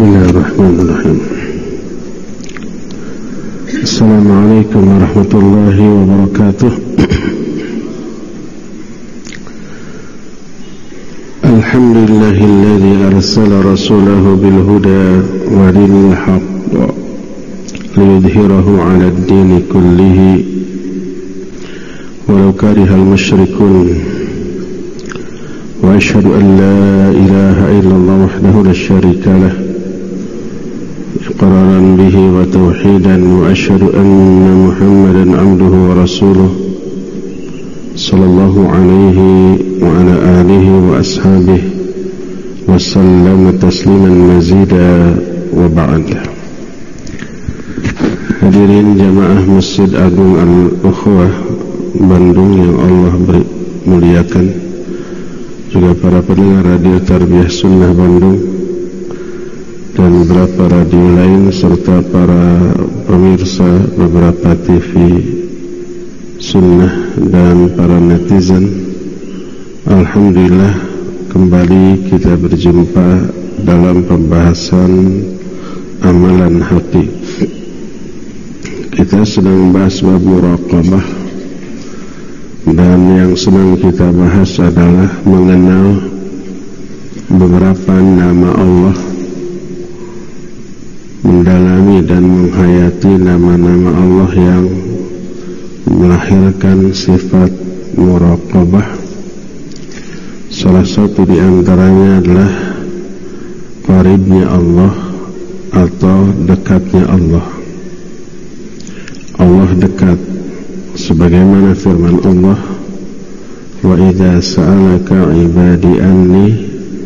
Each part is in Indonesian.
بسم الله الرحمن الرحيم. السلام عليكم ورحمة الله وبركاته. الحمد لله الذي أرسل رسوله بالهدى ودين الحق ليظهره على الدين كله. ولو كره المشركون. وأشهد أن لا إله إلا الله وحده لا شريك له. إقرارا به وتوحيدا وأشهد أن محمدا عبده ورسوله صلى الله عليه وعلى آله وأصحابه وسلم تسليما مزيدا وبعد Hadirin jamaah Masjid Agung Al-Ukhwah Bandung yang Allah beri muliakan juga para pendengar radio Tarbiyah Sunnah Bandung Dan beberapa radio lain serta para pemirsa beberapa TV Sunnah dan para netizen. Alhamdulillah kembali kita berjumpa dalam pembahasan amalan hati. Kita sedang membahas bab muraqabah dan yang sedang kita bahas adalah mengenal beberapa nama Allah mendalami dan menghayati nama-nama Allah yang melahirkan sifat muraqabah. Salah satu di antaranya adalah qaribnya Allah atau dekatnya Allah. Allah dekat. Sebagaimana firman Allah wa idza sa'alaka ibadi anni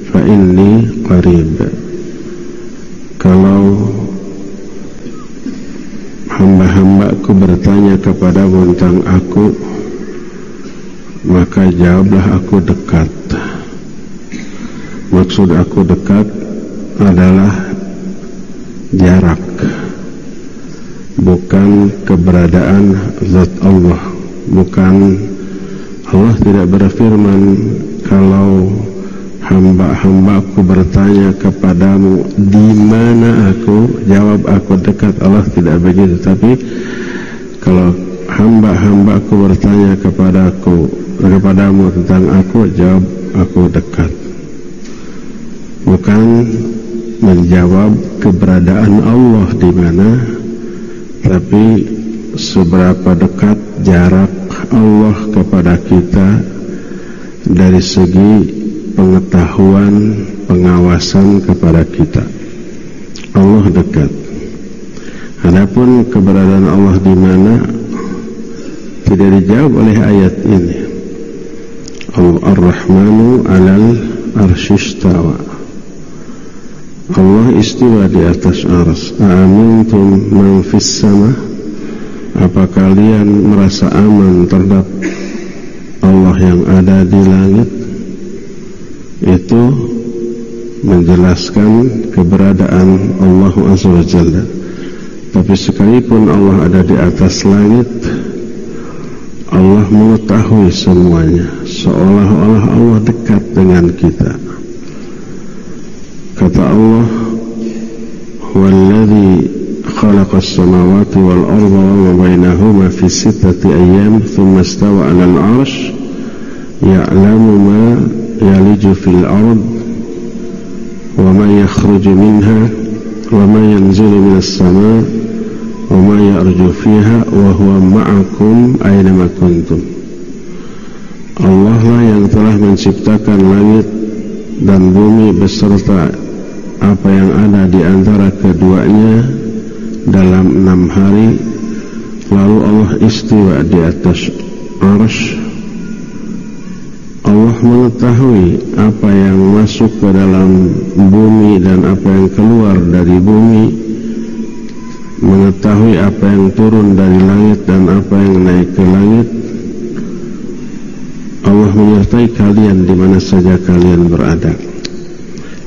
fa inni qarib. Kalau hamba-hambaku bertanya kepadamu tentang aku maka jawablah aku dekat. Maksud aku dekat adalah jarak bukan keberadaan zat Allah. Bukan Allah tidak berfirman kalau hamba-hambaku bertanya kepadamu di mana aku? Jawab aku dekat Allah tidak begitu. Tapi kalau hamba-hambaku bertanya kepadaku kepadamu tentang aku jawab aku dekat. Bukan menjawab keberadaan Allah di mana tapi seberapa dekat jarak Allah kepada kita dari segi pengetahuan pengawasan kepada kita. Allah dekat. Adapun keberadaan Allah di mana tidak dijawab oleh ayat ini. Ar-Rahmanu alal arsyistawa Allah istiwa di atas ars. Amintum man fis sama. Apa kalian merasa aman terhadap Allah yang ada di langit Itu menjelaskan keberadaan Allah Azza wa Jalla. Tapi sekalipun Allah ada di atas langit Allah mengetahui semuanya. Seolah-olah Allah dekat dengan kita. Kata Allah Walladhi khalaqa as-samawati wal arda wa ma bainahuma fi sittati ayyam thumma istawa 'ala al-'arsh yakhruju minha wa ma yanzilu minas sama' wa ma yarju fiha wa huwa ma'akum aina ma kuntum Allah lah yang telah menciptakan langit dan bumi beserta apa yang ada di antara keduanya dalam enam hari. Lalu Allah istiwa di atas arsh Allah mengetahui apa yang masuk ke dalam bumi dan apa yang keluar dari bumi mengetahui apa yang turun dari langit dan apa yang naik ke langit. Allah menyertai kalian di mana saja kalian berada.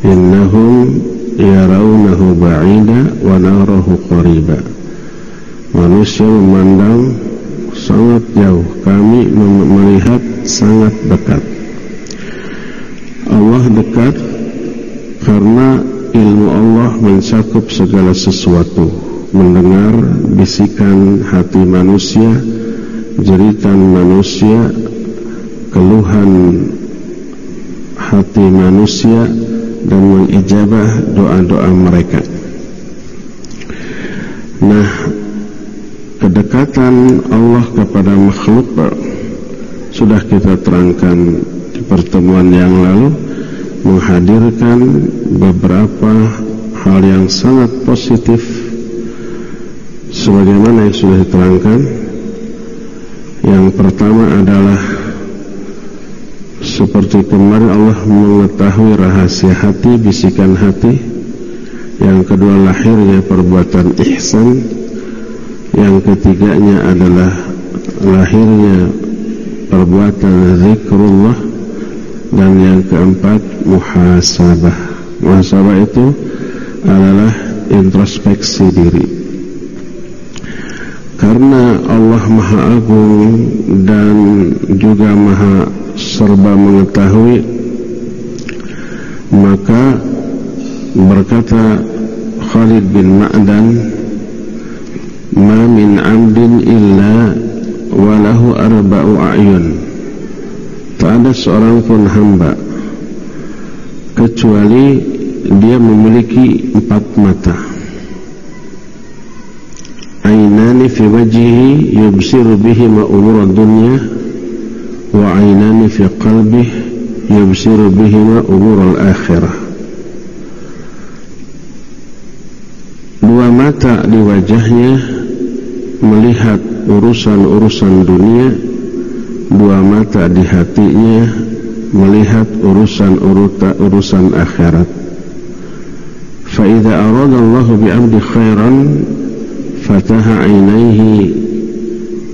Innahum yarawnahu ba'ida wa narahu qariba. Manusia memandang sangat jauh. Kami melihat sangat dekat. Allah dekat karena ilmu Allah mencakup segala sesuatu. Mendengar bisikan hati manusia jeritan manusia keluhan hati manusia dan mengijabah doa-doa mereka. Nah kedekatan Allah kepada makhluk sudah kita terangkan di pertemuan yang lalu menghadirkan beberapa hal yang sangat positif. Sebagaimana yang sudah diterangkan yang pertama adalah seperti kemarin Allah mengetahui rahasia hati, bisikan hati. Yang kedua lahirnya perbuatan ihsan. Yang ketiganya adalah lahirnya perbuatan zikrullah. Dan yang keempat muhasabah. Muhasabah itu adalah introspeksi diri. Karena Allah Maha Agung dan juga Maha serba mengetahui maka berkata Khalid bin Ma'dan ma min amdin illa walahu arba'u a'yun. Tak ada seorang pun hamba. Kecuali dia memiliki empat mata. Ainani fi wajhihi yubsiru bihima umur dunya wa ainani fi qalbihi yubsiru bihima umur al-akhirah. Dua mata di wajahnya melihat urusan-urusan dunia dua mata di hatinya melihat urusan uruta urusan akhirat. Fa idza arada Allah bi 'abdi khairan fataha 'ainaihi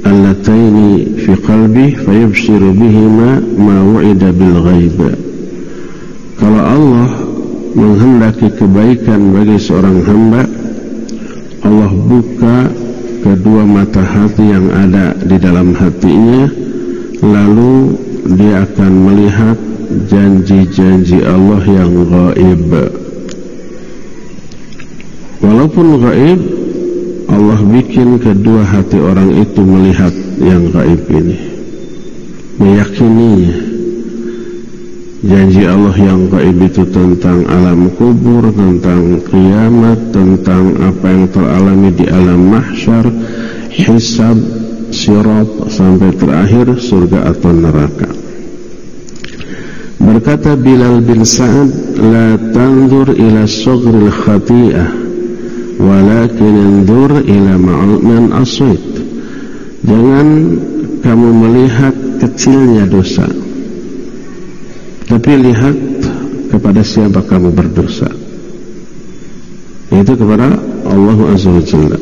allataini fi qalbi fayabshiru bihima ma wu'ida bil ghaib. Kalau Allah menghendaki kebaikan bagi seorang hamba, Allah buka kedua mata hati yang ada di dalam hatinya lalu dia akan melihat janji-janji Allah yang gaib. Walaupun gaib Allah bikin kedua hati orang itu melihat yang gaib ini meyakininya janji Allah yang gaib itu tentang alam kubur tentang kiamat tentang apa yang teralami di alam mahsyar hisab sirat sampai terakhir surga atau neraka. Berkata Bilal bin Sa'ad, "La tanzur ila sughril khati'ah, walakin anzur ila ma'man aswit." Jangan kamu melihat kecilnya dosa. Tapi lihat kepada siapa kamu berdosa. Itu kepada Allah Azza wa Jalla.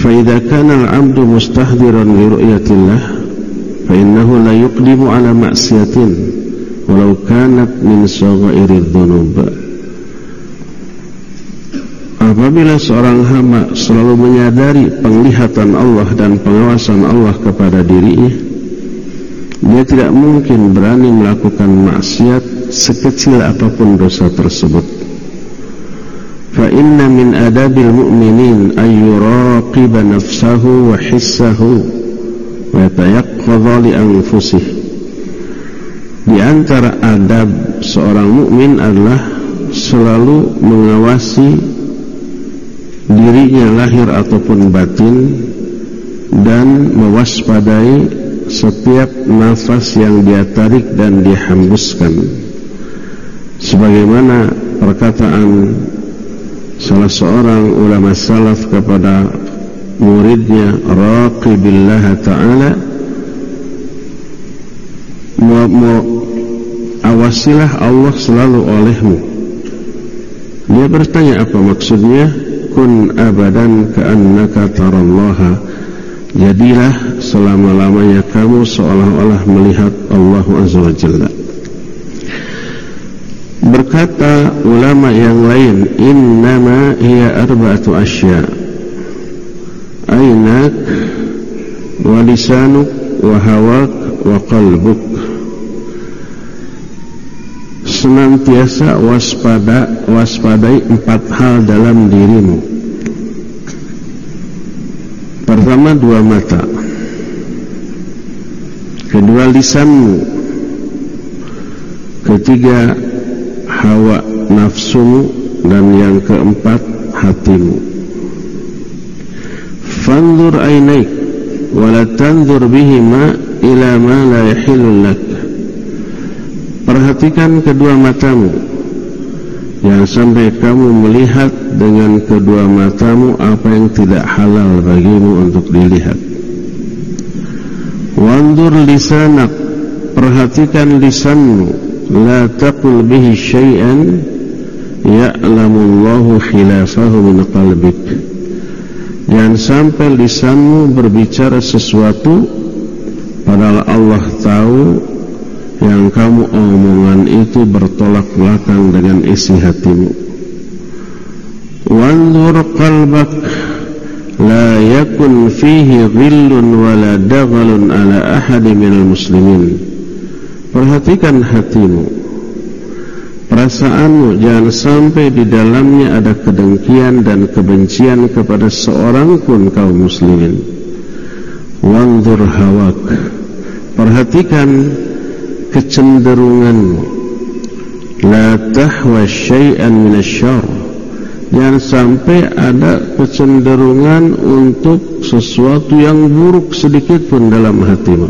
فإذا كان العبد مستحضرا لرؤية الله فإنه لا يقدم على معصية ولو كانت من صغائر الذنوب Apabila seorang hamba selalu menyadari penglihatan Allah dan pengawasan Allah kepada dirinya, dia tidak mungkin berani melakukan maksiat sekecil apapun dosa tersebut. Fa inna min adabil mu'minin ayyuraqiba nafsahu wa hissahu wa tayaqqadha li anfusih. Di antara adab seorang mukmin adalah selalu mengawasi dirinya lahir ataupun batin dan mewaspadai setiap nafas yang dia tarik dan dihembuskan. Sebagaimana perkataan salah seorang ulama salaf kepada muridnya raqibillah ta'ala awasilah Allah selalu olehmu. Dia bertanya apa maksudnya? Kun abadan ka'annaka tarallaha jadilah selama-lamanya kamu seolah-olah melihat Allah Azza wa Jalla Berkata ulama yang lain, innama hiya arba'atu asya. Ainak wa lisanuk wa hawak wa qalbuk. senantiasa waspada waspadai empat hal dalam dirimu pertama dua mata. Kedua lisanmu. Ketiga hawa nafsumu. Dan yang keempat hatimu. Fanzur ainaik wala tanzur bihima ila ma la yahillu lak. Perhatikan kedua matamu Jangan sampai kamu melihat dengan kedua matamu apa yang tidak halal bagimu untuk dilihat. Wandur lisanak, perhatikan lisanmu, la taqul bihi syai'an ya'lamu Allahu khilafahu min qalbik. Jangan sampai lisanmu berbicara sesuatu padahal Allah tahu yang kamu omongan itu bertolak belakang dengan isi hatimu. Wanzur qalbak la yakun fihi ghillun wala daghalun ala ahadi minal muslimin. Perhatikan hatimu. Perasaanmu jangan sampai di dalamnya ada kedengkian dan kebencian kepada seorang pun kaum muslimin. Wanzur hawak. Perhatikan kecenderunganmu la tahwa syai'an minasyar. Jangan sampai ada kecenderungan untuk sesuatu yang buruk sedikit pun dalam hatimu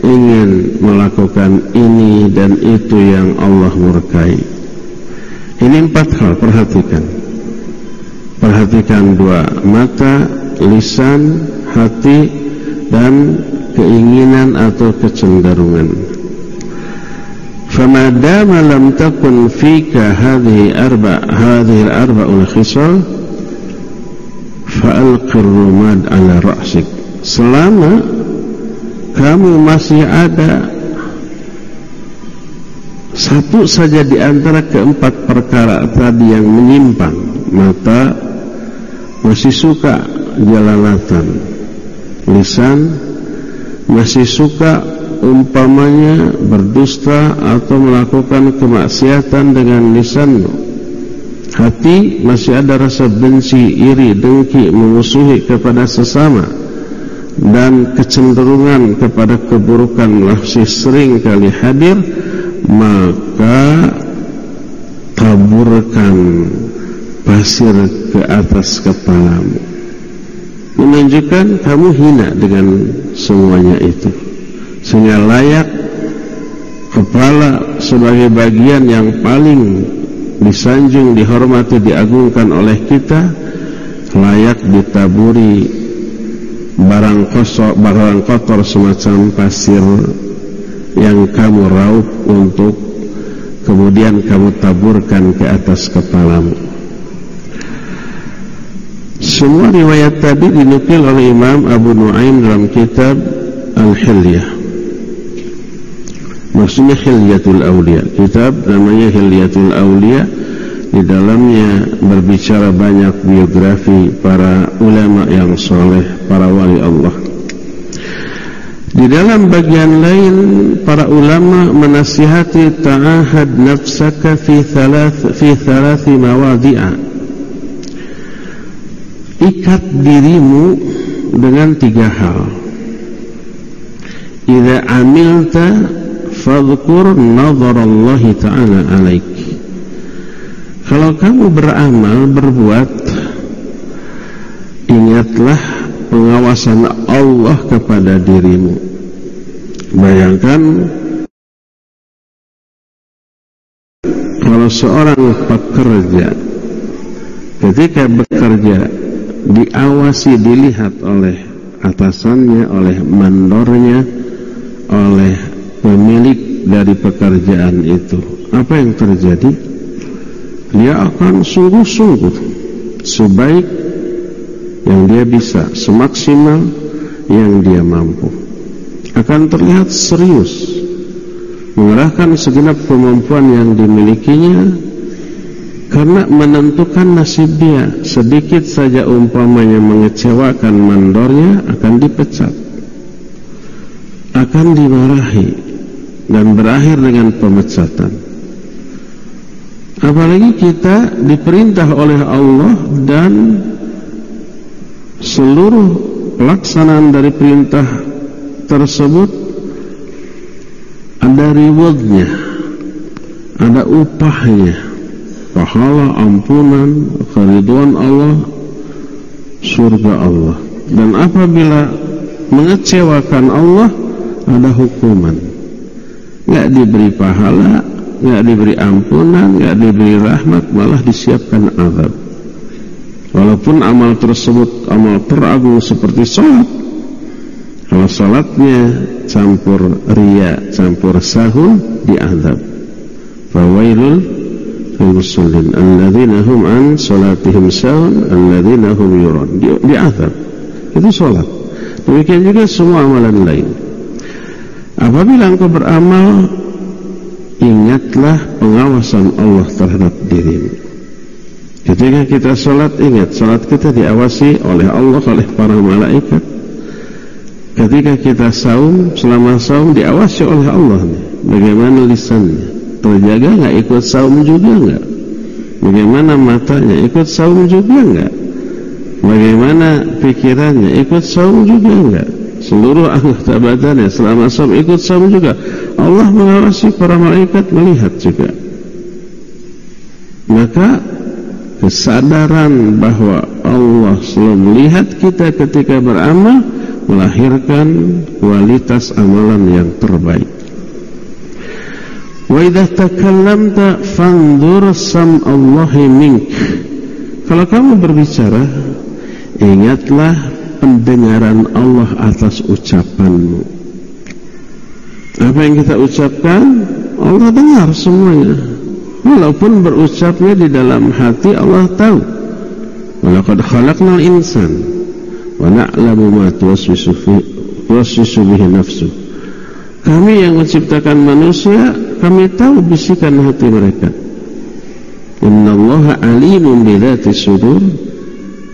ingin melakukan ini dan itu yang Allah murkai. Ini empat hal perhatikan. Perhatikan dua mata lisan hati dan keinginan atau kecenderungan فما دام لم تكن فيك هذه أربع هذه الأربع الخصال فألق الرماد على رأسك selama kamu masih ada satu saja di antara keempat perkara tadi yang menyimpang mata masih suka jalalatan lisan masih suka umpamanya berdusta atau melakukan kemaksiatan dengan lisanmu. Hati masih ada rasa benci, iri, dengki, memusuhi kepada sesama dan kecenderungan kepada keburukan masih sering kali hadir maka taburkan pasir ke atas kepalamu. Menunjukkan kamu hina dengan semuanya itu sehingga layak kepala sebagai bagian yang paling disanjung, dihormati, diagungkan oleh kita layak ditaburi barang kosong, barang kotor semacam pasir yang kamu raup untuk kemudian kamu taburkan ke atas kepalamu. Semua riwayat tadi dinukil oleh Imam Abu Nuaim dalam kitab Al-Hilyah. Maksudnya Hilyatul Aulia Kitab namanya Hilyatul Aulia Di dalamnya berbicara banyak biografi para ulama yang soleh Para wali Allah. Di dalam bagian lain Para ulama menasihati Ta'ahad nafsaka fi thalath, fi thalathi mawadi'a. Ikat dirimu dengan tiga hal. Iza amilta fadhkur Allah ta'ala alaik. Kalau kamu beramal berbuat ingatlah pengawasan Allah kepada dirimu. Bayangkan kalau seorang pekerja ketika bekerja diawasi dilihat oleh atasannya oleh mandornya oleh pemilik dari pekerjaan itu. Apa yang terjadi? Dia akan sungguh-sungguh sebaik yang dia bisa semaksimal yang dia mampu. Akan terlihat serius mengerahkan segenap kemampuan yang dimilikinya karena menentukan nasib dia. Sedikit saja umpamanya mengecewakan mandornya akan dipecat akan dimarahi dan berakhir dengan pemecatan Apalagi kita diperintah oleh Allah dan seluruh pelaksanaan dari perintah tersebut ada rewardnya, ada upahnya, pahala ampunan, keriduan Allah, surga Allah. Dan apabila mengecewakan Allah, ada hukuman. Nggak diberi pahala, nggak diberi ampunan, nggak diberi rahmat, malah disiapkan azab. Walaupun amal tersebut amal teragung seperti sholat, kalau sholatnya campur ria, campur sahun, diazab. Fawailul musallin alladzina hum an sholatihim sahun alladzina hum yuron. Di, diazab. Itu sholat. Demikian juga semua amalan lain. Apabila engkau beramal ingatlah pengawasan Allah terhadap dirimu. Ketika kita sholat ingat sholat kita diawasi oleh Allah oleh para malaikat. Ketika kita saum selama saum diawasi oleh Allah. Bagaimana lisannya terjaga nggak ikut saum juga nggak? Bagaimana matanya ikut saum juga nggak? Bagaimana pikirannya ikut saum juga nggak? Seluruh anggota badannya selama saum ikut saum juga. Allah mengawasi para malaikat melihat juga maka kesadaran bahwa Allah selalu melihat kita ketika beramal melahirkan kualitas amalan yang terbaik wa idha takallamta fanzur sam'allahi mink kalau kamu berbicara ingatlah pendengaran Allah atas ucapanmu. Apa yang kita ucapkan? Allah dengar semuanya. Walaupun berucapnya di dalam hati Allah tahu. Walaqad khalaqnal insan wa na'lamu ma tuwaswisu bihi nafsu. Kami yang menciptakan manusia kami tahu bisikan hati mereka. Innallaha alimun bidhati sudur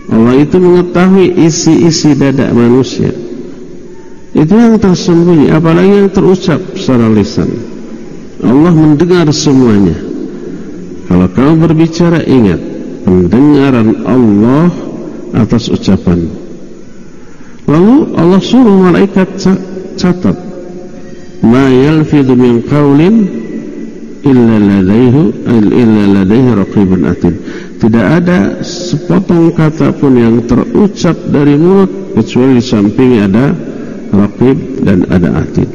Allah itu mengetahui isi-isi dada manusia. Itu yang tersembunyi apalagi yang terucap secara lisan. Allah mendengar semuanya. Kalau kamu berbicara ingat pendengaran Allah atas ucapan. Lalu Allah suruh malaikat catat ma yalfidhu min qawlin illa ladaihi illa ladaihi raqibun atid tidak ada sepotong kata pun yang terucap dari mulut kecuali di sampingnya ada raqib dan ada atid.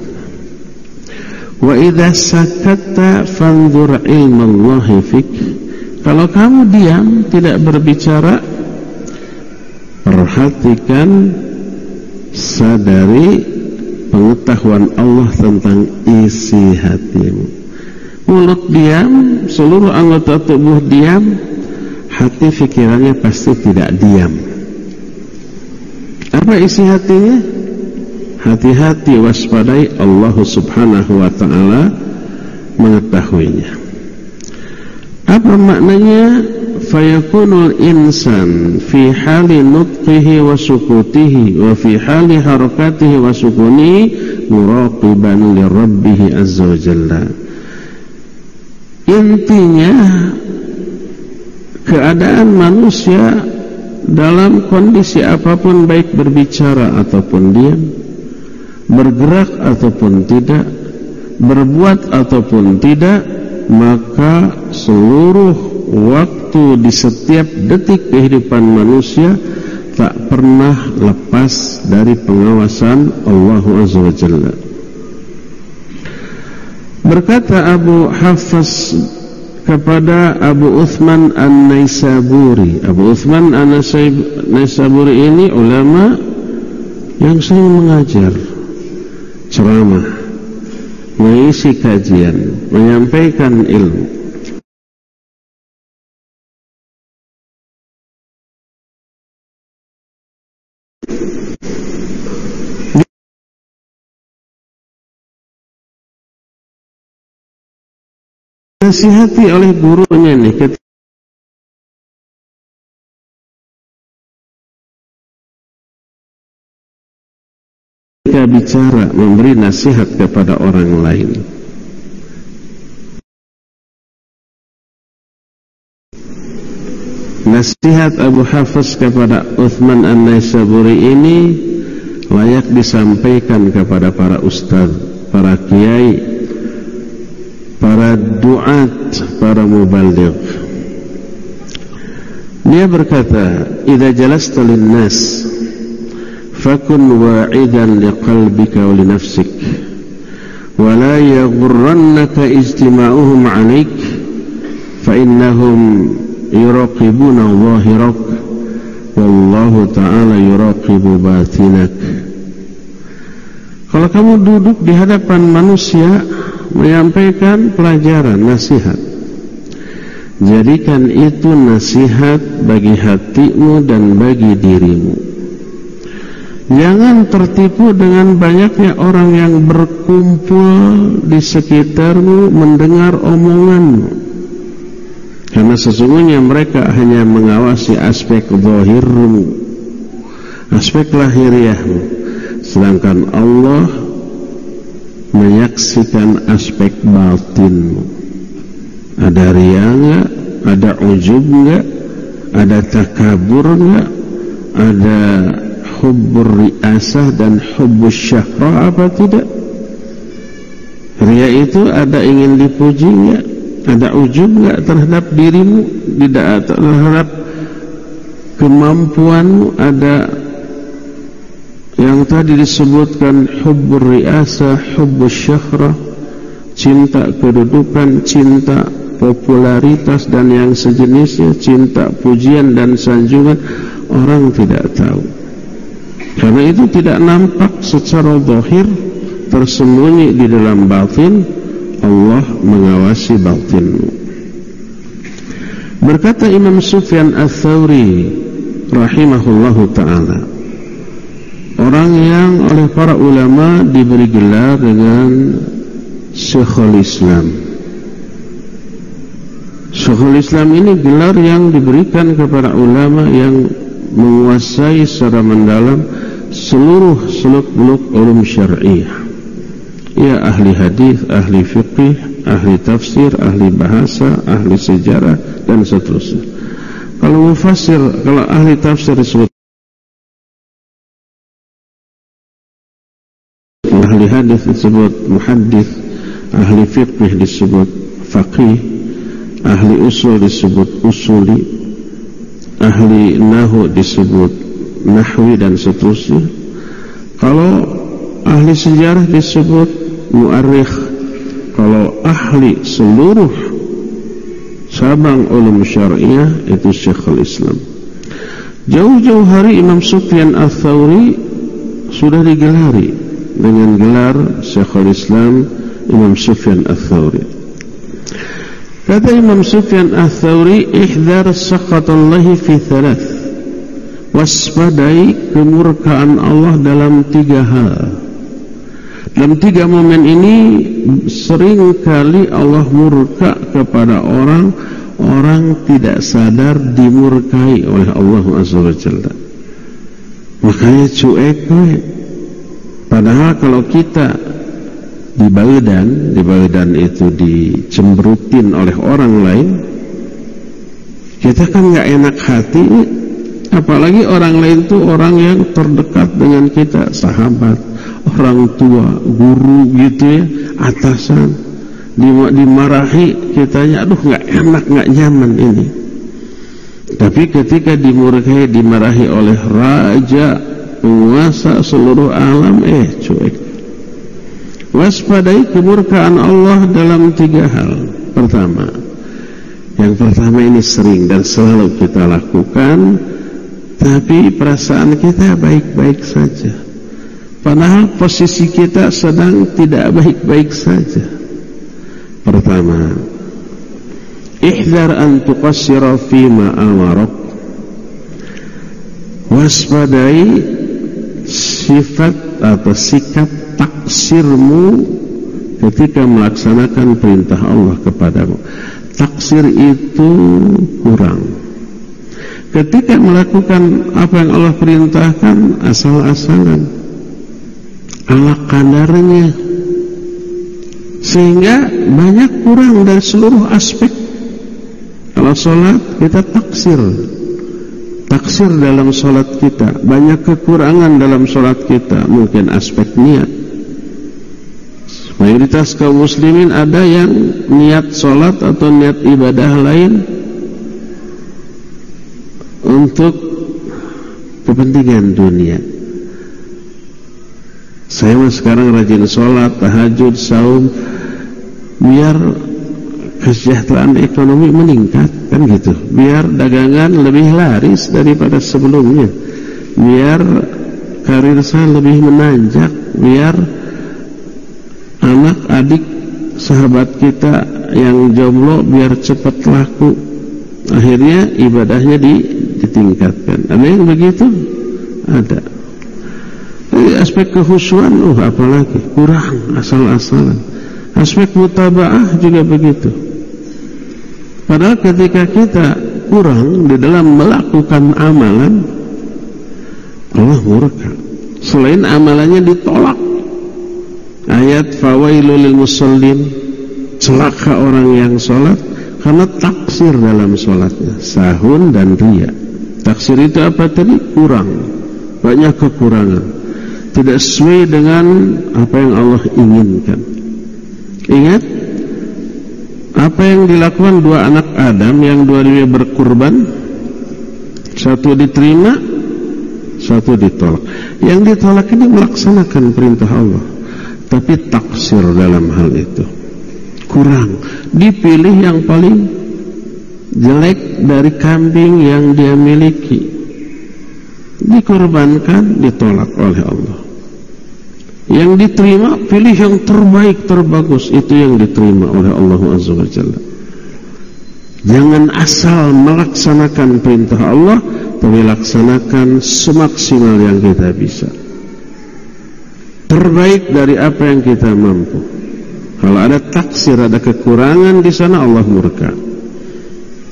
Wa idza sakatta fanzur ilmallahi fik. Kalau kamu diam tidak berbicara perhatikan sadari pengetahuan Allah tentang isi hatimu. Mulut diam seluruh anggota tubuh diam hati fikirannya pasti tidak diam. Apa isi hatinya? Hati-hati waspadai Allah subhanahu wa ta'ala mengetahuinya. Apa maknanya? Fayakunul insan fi hali nutqihi wa sukutihi wa fi hali harakatihi wa sukunihi muraqiban li rabbih azza wa jalla. Intinya keadaan manusia dalam kondisi apapun baik berbicara ataupun diam bergerak ataupun tidak, berbuat ataupun tidak, maka seluruh waktu di setiap detik kehidupan manusia tak pernah lepas dari pengawasan Allah Azza wa Jalla. Berkata Abu Hafaz kepada Abu Uthman An-Naisaburi. Abu Uthman An-Naisaburi ini ulama yang sering mengajar ceramah, mengisi kajian, menyampaikan ilmu. Nasihati oleh gurunya nih ketika ketika bicara memberi nasihat kepada orang lain. Nasihat Abu Hafiz kepada Uthman An-Naisaburi ini layak disampaikan kepada para ustaz, para kiai, para duat, para mubaligh. Dia berkata, "Idza jalasta lin-nas fakun wa'idan liqalbika wa li nafsik wa la yaghurrannaka ijtima'uhum 'alaik fa innahum yuraqibuna zahirak wallahu ta'ala yuraqibu batinak." Kalau kamu duduk di hadapan manusia menyampaikan pelajaran nasihat. Jadikan itu nasihat bagi hatimu dan bagi dirimu. Jangan tertipu dengan banyaknya orang yang berkumpul di sekitarmu mendengar omonganmu. Karena sesungguhnya mereka hanya mengawasi aspek zahirmu Aspek lahiriahmu. Sedangkan Allah menyaksikan aspek batinmu. Ada ria enggak? Ada ujub enggak? Ada takabur enggak? Ada hubbur riasah dan hubbus syahra apa tidak? Ria itu ada ingin dipuji enggak? Ada ujub enggak terhadap dirimu? Tidak terhadap kemampuanmu? Ada yang tadi disebutkan hubbur riasa, hubbus syahra, cinta kedudukan, cinta popularitas dan yang sejenisnya, cinta pujian dan sanjungan, orang tidak tahu. Karena itu tidak nampak secara zahir, tersembunyi di dalam batin, Allah mengawasi batinmu. Berkata Imam Sufyan Ats-Tsauri rahimahullahu taala Orang yang oleh para ulama diberi gelar dengan Syekhul Islam Syekhul Islam ini gelar yang diberikan kepada ulama yang menguasai secara mendalam seluruh seluk-beluk ulum syariah. Ya ahli hadis, ahli fiqih, ahli tafsir, ahli bahasa, ahli sejarah dan seterusnya. Kalau mufassir, kalau ahli tafsir disebut ahli hadis disebut muhaddis ahli fiqh disebut faqih ahli usul disebut usuli ahli nahu disebut nahwi dan seterusnya. Kalau ahli sejarah disebut muarikh kalau ahli seluruh sabang ulum syariah itu syekhul islam. Jauh-jauh hari Imam Sufyan al-Thawri sudah digelari dengan gelar Syekhul Islam Imam Sufyan Ats-Tsauri. Kata Imam Sufyan Ats-Tsauri, "Ihdar sakhatallahi fi thalath." Waspadai kemurkaan Allah dalam tiga hal. Dalam tiga momen ini sering kali Allah murka kepada orang orang tidak sadar dimurkai oleh Allah Azza wa. Makanya cuek Padahal kalau kita di badan, di badan itu dicemberutin oleh orang lain, kita kan nggak enak hati. Apalagi orang lain itu orang yang terdekat dengan kita, sahabat, orang tua, guru gitu ya, atasan. Dimarahi kitanya, aduh nggak enak, nggak nyaman ini. Tapi ketika dimurkai, dimarahi oleh raja penguasa seluruh alam eh cuek. Waspadai kemurkaan Allah dalam tiga hal. Pertama yang pertama ini sering dan selalu kita lakukan tapi perasaan kita baik-baik saja. Padahal posisi kita sedang tidak baik-baik saja. Pertama ihdar an tuqassira fima amarak waspadai sifat atau sikap taksirmu ketika melaksanakan perintah Allah kepadamu. Taksir itu kurang. Ketika melakukan apa yang Allah perintahkan asal-asalan ala kadarnya sehingga banyak kurang dari seluruh aspek kalau sholat kita taksir Taksir dalam sholat kita Banyak kekurangan dalam sholat kita Mungkin aspek niat. Mayoritas kaum muslimin ada yang niat sholat atau niat ibadah lain Untuk kepentingan dunia. Saya sekarang rajin sholat, tahajud, saum Biar kesejahteraan ekonomi meningkat kan gitu. Biar dagangan lebih laris daripada sebelumnya. Biar karir saya lebih menanjak. Biar anak adik sahabat kita yang jomblo biar cepat laku. Akhirnya ibadahnya di, ditingkatkan. Ada yang begitu? Ada. Jadi aspek kehusuan uh apalagi? Kurang asal-asalan. Aspek mutabaah juga begitu Padahal ketika kita kurang di dalam melakukan amalan Allah murka. Selain amalannya ditolak. Ayat fawailul lil musallin celaka orang yang sholat karena taksir dalam sholatnya sahun dan ria. Taksir itu apa tadi? Kurang. Banyak kekurangan. Tidak sesuai dengan apa yang Allah inginkan. Ingat apa yang dilakukan dua anak Adam yang dua-duanya berkurban? Satu diterima, satu ditolak. Yang ditolak ini melaksanakan perintah Allah, tapi taksir dalam hal itu. Kurang. Dipilih yang paling jelek dari kambing yang dia miliki. Dikorbankan, ditolak oleh Allah. Yang diterima pilih yang terbaik terbagus itu yang diterima oleh Allah Azza wa Jalla. Jangan asal melaksanakan perintah Allah tapi laksanakan semaksimal yang kita bisa. Terbaik dari apa yang kita mampu. Kalau ada taksir, ada kekurangan di sana Allah murka.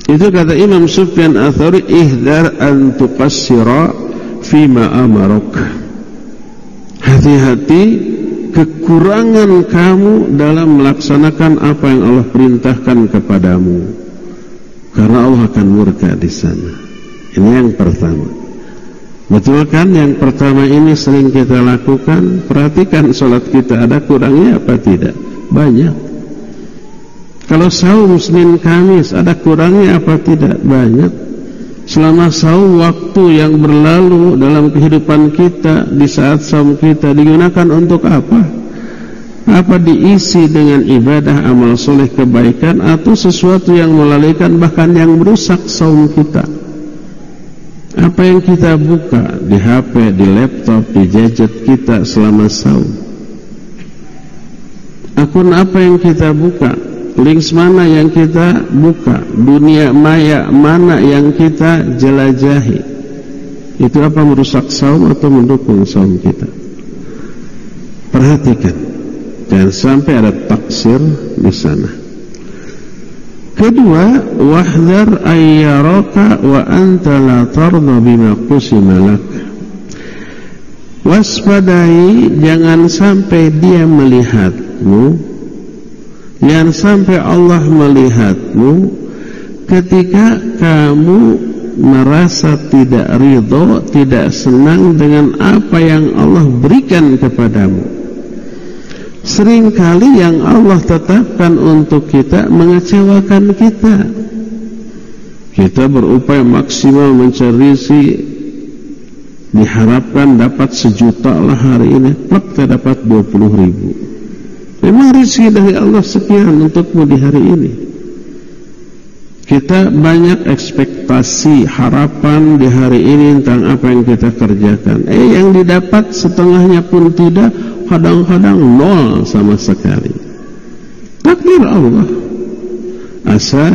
Itu kata Imam Sufyan Athari ihdar an tuqassira fima amarok. Hati-hati kekurangan kamu dalam melaksanakan apa yang Allah perintahkan kepadamu. Karena Allah akan murka di sana. Ini yang pertama. Betul kan yang pertama ini sering kita lakukan? Perhatikan sholat kita ada kurangnya apa tidak? Banyak. Kalau saum Senin Kamis ada kurangnya apa tidak? Banyak selama saum waktu yang berlalu dalam kehidupan kita di saat saum kita digunakan untuk apa? Apa diisi dengan ibadah, amal soleh, kebaikan atau sesuatu yang melalaikan bahkan yang merusak saum kita? Apa yang kita buka di HP, di laptop, di gadget kita selama saum? Akun apa yang kita buka? Links mana yang kita buka? Dunia maya mana yang kita jelajahi? Itu apa merusak saum atau mendukung saum kita? Perhatikan. Jangan sampai ada taksir di sana. Kedua wahdar ayyaraka wa anta la tarda bima qusima lak. Waspadai jangan sampai dia melihatmu Jangan sampai Allah melihatmu ketika kamu merasa tidak ridho, tidak senang dengan apa yang Allah berikan kepadamu. Seringkali yang Allah tetapkan untuk kita mengecewakan kita. Kita berupaya maksimal mencari si diharapkan dapat sejuta lah hari ini, plek dapat 20 ribu. Memang rezeki dari Allah sekian untukmu di hari ini. Kita banyak ekspektasi, harapan di hari ini tentang apa yang kita kerjakan. Eh, yang didapat setengahnya pun tidak, kadang-kadang nol sama sekali. Takdir Allah. Asa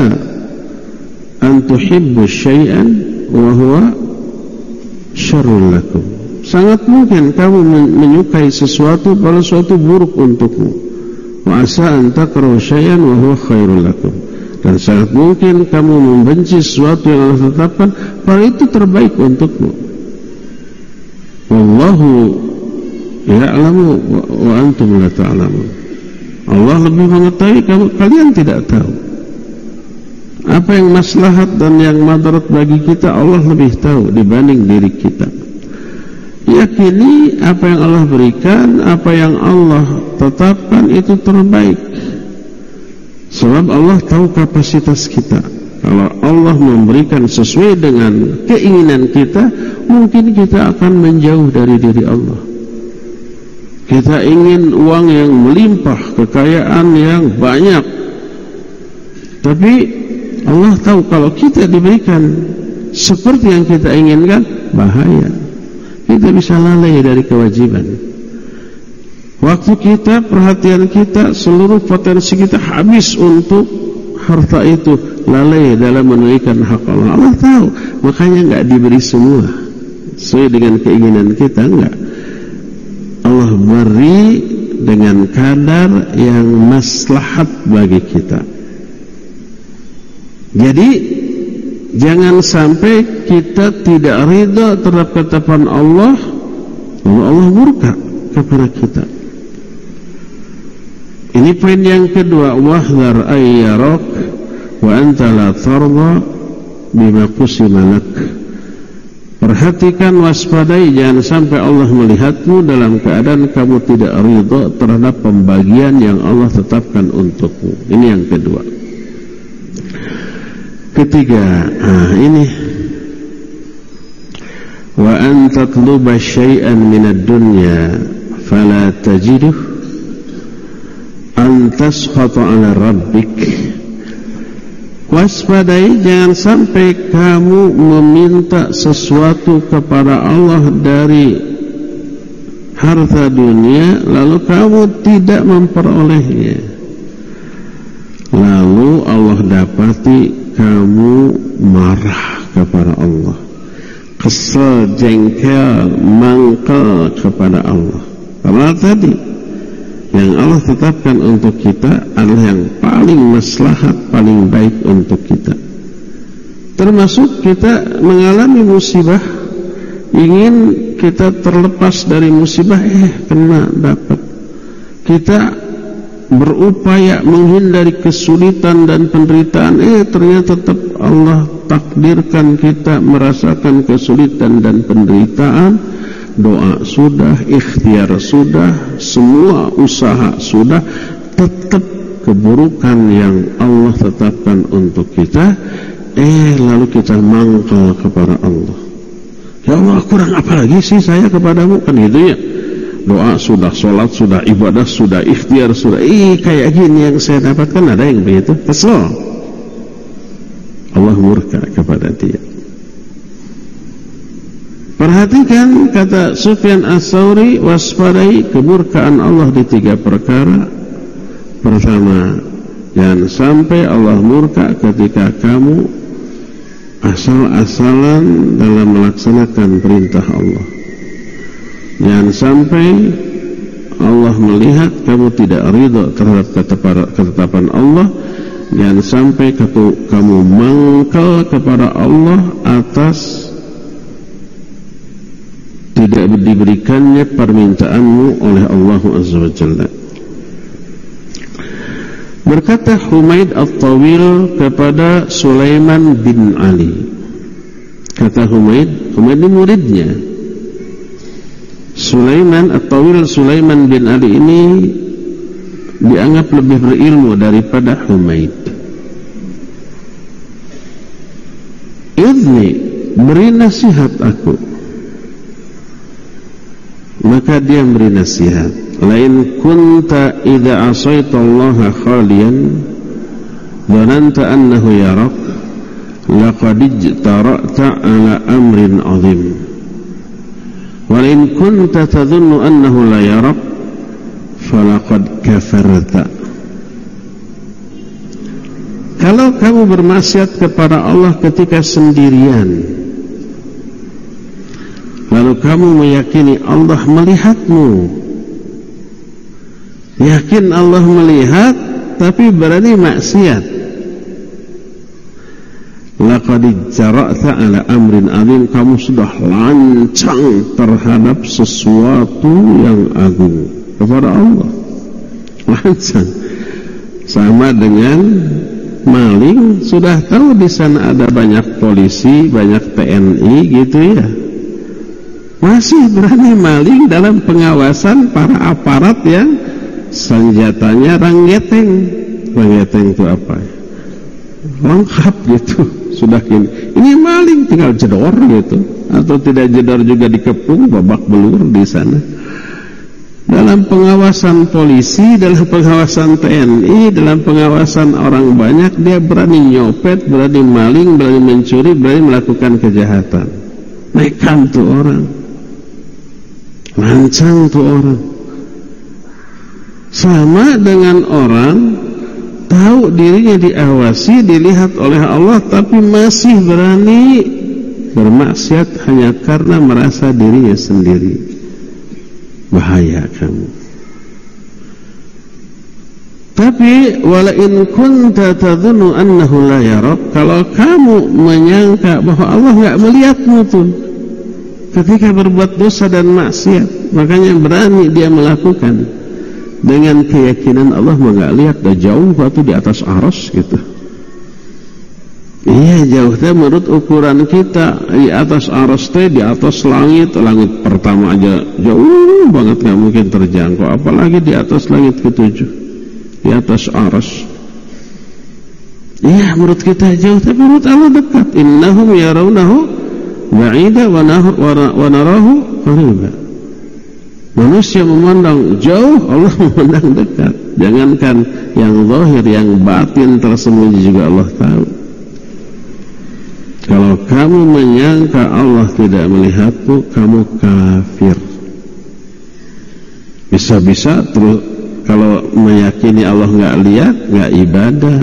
an tuhibbu syai'an wa huwa syarrul lakum. Sangat mungkin kamu menyukai sesuatu kalau sesuatu buruk untukmu wa asa an wa huwa khairul lakum dan sangat mungkin kamu membenci sesuatu yang Allah tetapkan padahal itu terbaik untukmu. Wallahu ya'lamu wa antum la ta'lamun. Allah lebih mengetahui kamu kalian tidak tahu. Apa yang maslahat dan yang madarat bagi kita Allah lebih tahu dibanding diri kita. Yakini apa yang Allah berikan, apa yang Allah tetapkan itu terbaik. Sebab Allah tahu kapasitas kita. Kalau Allah memberikan sesuai dengan keinginan kita, mungkin kita akan menjauh dari diri Allah. Kita ingin uang yang melimpah, kekayaan yang banyak. Tapi Allah tahu kalau kita diberikan seperti yang kita inginkan bahaya kita bisa lalai dari kewajiban. Waktu kita perhatian kita seluruh potensi kita habis untuk harta itu lalai dalam menunaikan hak Allah. Allah tahu makanya enggak diberi semua. Sesuai dengan keinginan kita enggak Allah beri dengan kadar yang maslahat bagi kita. Jadi jangan sampai kita tidak ridha terhadap ketetapan Allah lalu Allah murka kepada kita. Ini poin yang kedua, wahdar ayyarak wa anta la tarda bima qusima lak. Perhatikan waspadai jangan sampai Allah melihatmu dalam keadaan kamu tidak ridha terhadap pembagian yang Allah tetapkan untukmu. Ini yang kedua. Ketiga, ah ini. Wa an tatluba syai'an min ad-dunya fala tajiduh an taskhata 'ala rabbik. Waspadai jangan sampai kamu meminta sesuatu kepada Allah dari harta dunia lalu kamu tidak memperolehnya. Lalu Allah dapati kamu marah kepada Allah. Kesel, jengkel, mangkel kepada Allah. Karena tadi yang Allah tetapkan untuk kita adalah yang paling maslahat, paling baik untuk kita. Termasuk kita mengalami musibah ingin kita terlepas dari musibah eh kena dapat. Kita berupaya menghindari kesulitan dan penderitaan eh ternyata tetap Allah takdirkan kita merasakan kesulitan dan penderitaan. Doa sudah ikhtiar sudah semua usaha sudah tetap keburukan yang Allah tetapkan untuk kita. Eh lalu kita mangkal kepada Allah. Ya Allah kurang apa lagi sih saya kepadamu? Kan gitu ya doa sudah, sholat sudah, ibadah sudah, ikhtiar sudah. Ih, kayak gini yang saya dapatkan ada yang begitu. Kesel. Allah murka kepada dia. Perhatikan kata Sufyan As-Sauri waspadai kemurkaan Allah di tiga perkara. Pertama, jangan sampai Allah murka ketika kamu asal-asalan dalam melaksanakan perintah Allah. Jangan sampai Allah melihat kamu tidak ridha terhadap ketetapan Allah Jangan sampai kamu mangkal kepada Allah atas Tidak diberikannya permintaanmu oleh Allah Azza wa Jalla. Berkata Humaid At-Tawil kepada Sulaiman bin Ali. Kata Humaid, Humaid ini muridnya Sulaiman atau Sulaiman bin Ali ini dianggap lebih berilmu daripada Humaid. Idni beri nasihat aku. Maka dia beri nasihat. Lain kunta idza asaita Allah khalian dhananta annahu yarak laqad ijtara'ta ala amrin 'azim. Walain kunta tadhunnu annahu la yarak falaqad kafarta. Kalau kamu bermaksiat kepada Allah ketika sendirian Lalu kamu meyakini Allah melihatmu Yakin Allah melihat Tapi berani maksiat Laqad jara'ta ala amrin azim kamu sudah lancang terhadap sesuatu yang agung kepada Allah. Lancang sama dengan maling sudah tahu di sana ada banyak polisi, banyak TNI gitu ya. Masih berani maling dalam pengawasan para aparat yang senjatanya ranggeteng. Ranggeteng itu apa? Lengkap gitu. Sudah ini. Ini maling tinggal jedor gitu. Atau tidak jedor juga dikepung babak belur di sana dalam pengawasan polisi, dalam pengawasan TNI, dalam pengawasan orang banyak, dia berani nyopet, berani maling, berani mencuri, berani melakukan kejahatan. Nekan tuh orang. Lancang tuh orang. Sama dengan orang tahu dirinya diawasi, dilihat oleh Allah, tapi masih berani bermaksiat hanya karena merasa dirinya sendiri. Bahaya kamu. Tapi wala in kunta tadhunnu annahu la yarak kalau kamu menyangka bahwa Allah enggak melihatmu tuh ketika berbuat dosa dan maksiat makanya berani dia melakukan dengan keyakinan Allah enggak lihat dah jauh waktu di atas aras gitu. Iya jauh teh menurut ukuran kita. Di atas aras teh di atas langit. Langit pertama aja jauh banget nggak mungkin terjangkau. Apalagi di atas langit ketujuh. Di atas aras. Iya menurut kita jauh tapi menurut Allah dekat. Innahum yarawnahu ba'ida wa narahu qariba Manusia memandang jauh Allah memandang dekat jangankan yang zahir yang batin tersembunyi juga Allah tahu kalau kamu menyangka Allah tidak melihatmu, kamu kafir. Bisa-bisa terus kalau meyakini Allah nggak lihat, nggak ibadah,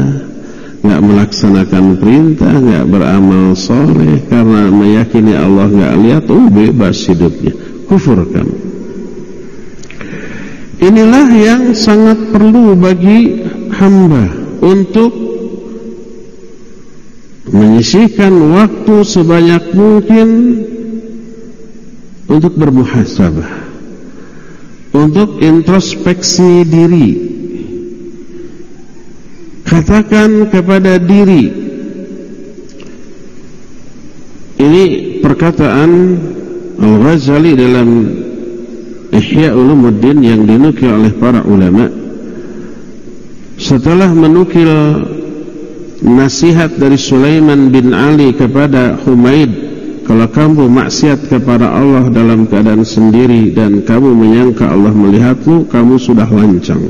nggak melaksanakan perintah, nggak beramal soleh karena meyakini Allah nggak lihat, oh bebas hidupnya, kufur kamu. Inilah yang sangat perlu bagi hamba untuk menyisihkan waktu sebanyak mungkin untuk bermuhasabah untuk introspeksi diri. Katakan kepada diri ini perkataan Al-Ghazali dalam Ihya Ulumuddin yang dinukil oleh para ulama setelah menukil nasihat dari Sulaiman bin Ali kepada Humaid kalau kamu maksiat kepada Allah dalam keadaan sendiri dan kamu menyangka Allah melihatmu kamu sudah lancang.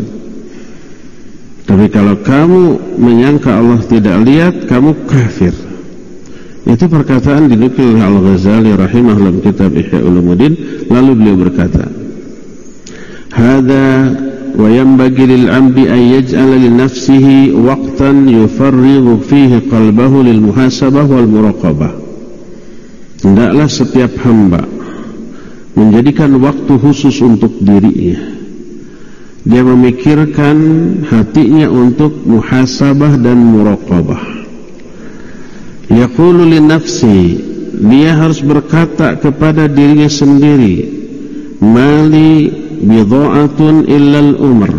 Tapi kalau kamu menyangka Allah tidak lihat kamu kafir. Itu perkataan dinukil Al-Ghazali rahimah dalam kitab Ihya Ulumuddin. Lalu beliau berkata Hada وينبغي للعبد أن يجعل لنفسه وقتا يفرغ فيه قلبه للمحاسبة والمراقبة Hendaklah setiap hamba menjadikan waktu khusus untuk dirinya. Dia memikirkan hatinya untuk muhasabah dan muraqabah. Yaqulu li nafsi, dia harus berkata kepada dirinya sendiri, mali بضاعة إلا الأمر.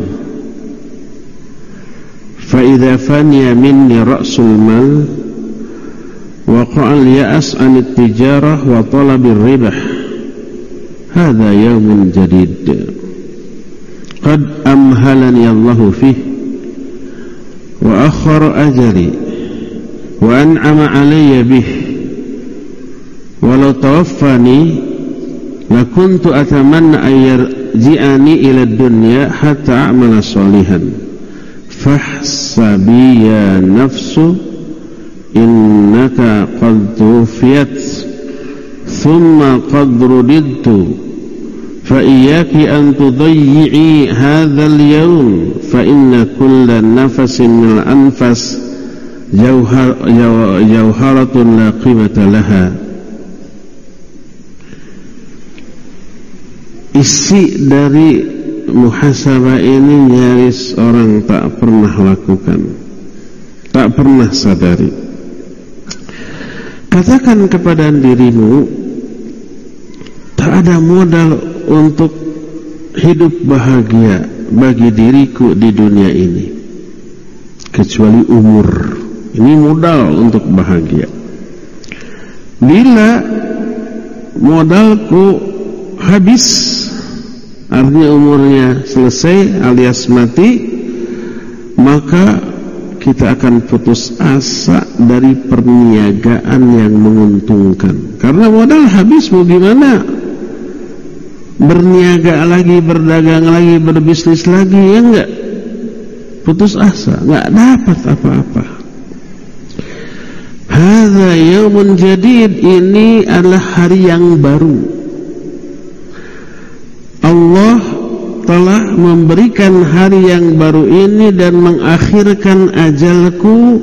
فإذا فني مني رأس المال وقع اليأس عن التجارة وطلب الربح هذا يوم جديد. قد أمهلني الله فيه وأخر أجري وأنعم علي به. ولو توفاني لكنت أتمنى أن ji'ani ila dunya hatta a'mala salihan fahsabi ya nafsu innaka qad tufiyat thumma qad rudidtu fa iyyaki an tudayyi'i hadzal yawm fa inna kulla nafasin min al-anfas jawhar jawharatun la isi dari muhasabah ini nyaris orang tak pernah lakukan. Tak pernah sadari. Katakan kepada dirimu tak ada modal untuk hidup bahagia bagi diriku di dunia ini. Kecuali umur. Ini modal untuk bahagia. Bila modalku habis, artinya umurnya selesai alias mati, maka kita akan putus asa dari perniagaan yang menguntungkan. Karena modal habis mau gimana? Berniaga lagi, berdagang lagi, berbisnis lagi, ya enggak? Putus asa, enggak dapat apa-apa. Hadza yaumun jadid ini adalah hari yang baru. Allah telah memberikan hari yang baru ini dan mengakhirkan ajalku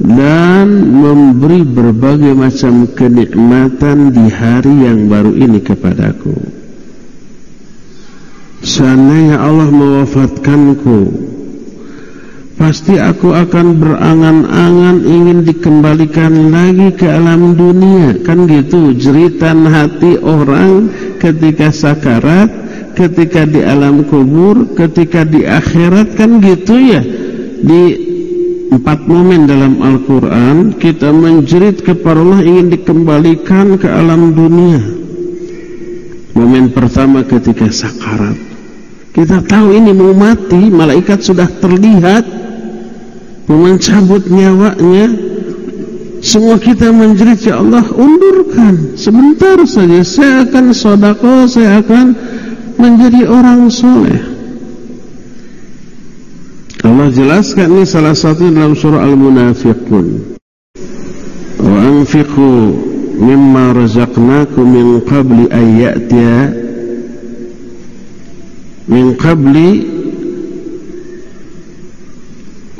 dan memberi berbagai macam kenikmatan di hari yang baru ini kepadaku. Seandainya Allah mewafatkanku pasti aku akan berangan-angan ingin dikembalikan lagi ke alam dunia kan gitu jeritan hati orang ketika sakarat ketika di alam kubur ketika di akhirat kan gitu ya. Di empat momen dalam Al-Quran kita menjerit kepada Allah ingin dikembalikan ke alam dunia. Momen pertama ketika sakarat. Kita tahu ini mau mati malaikat sudah terlihat. Mencabut nyawanya. Semua kita menjerit ya Allah undurkan. Sebentar saja saya akan sodako saya akan menjadi orang soleh. Allah jelaskan ini salah satu dalam surah Al-Munafiqun. Wa anfiqu mimma razaqnakum min qabli ayyatiya min qabli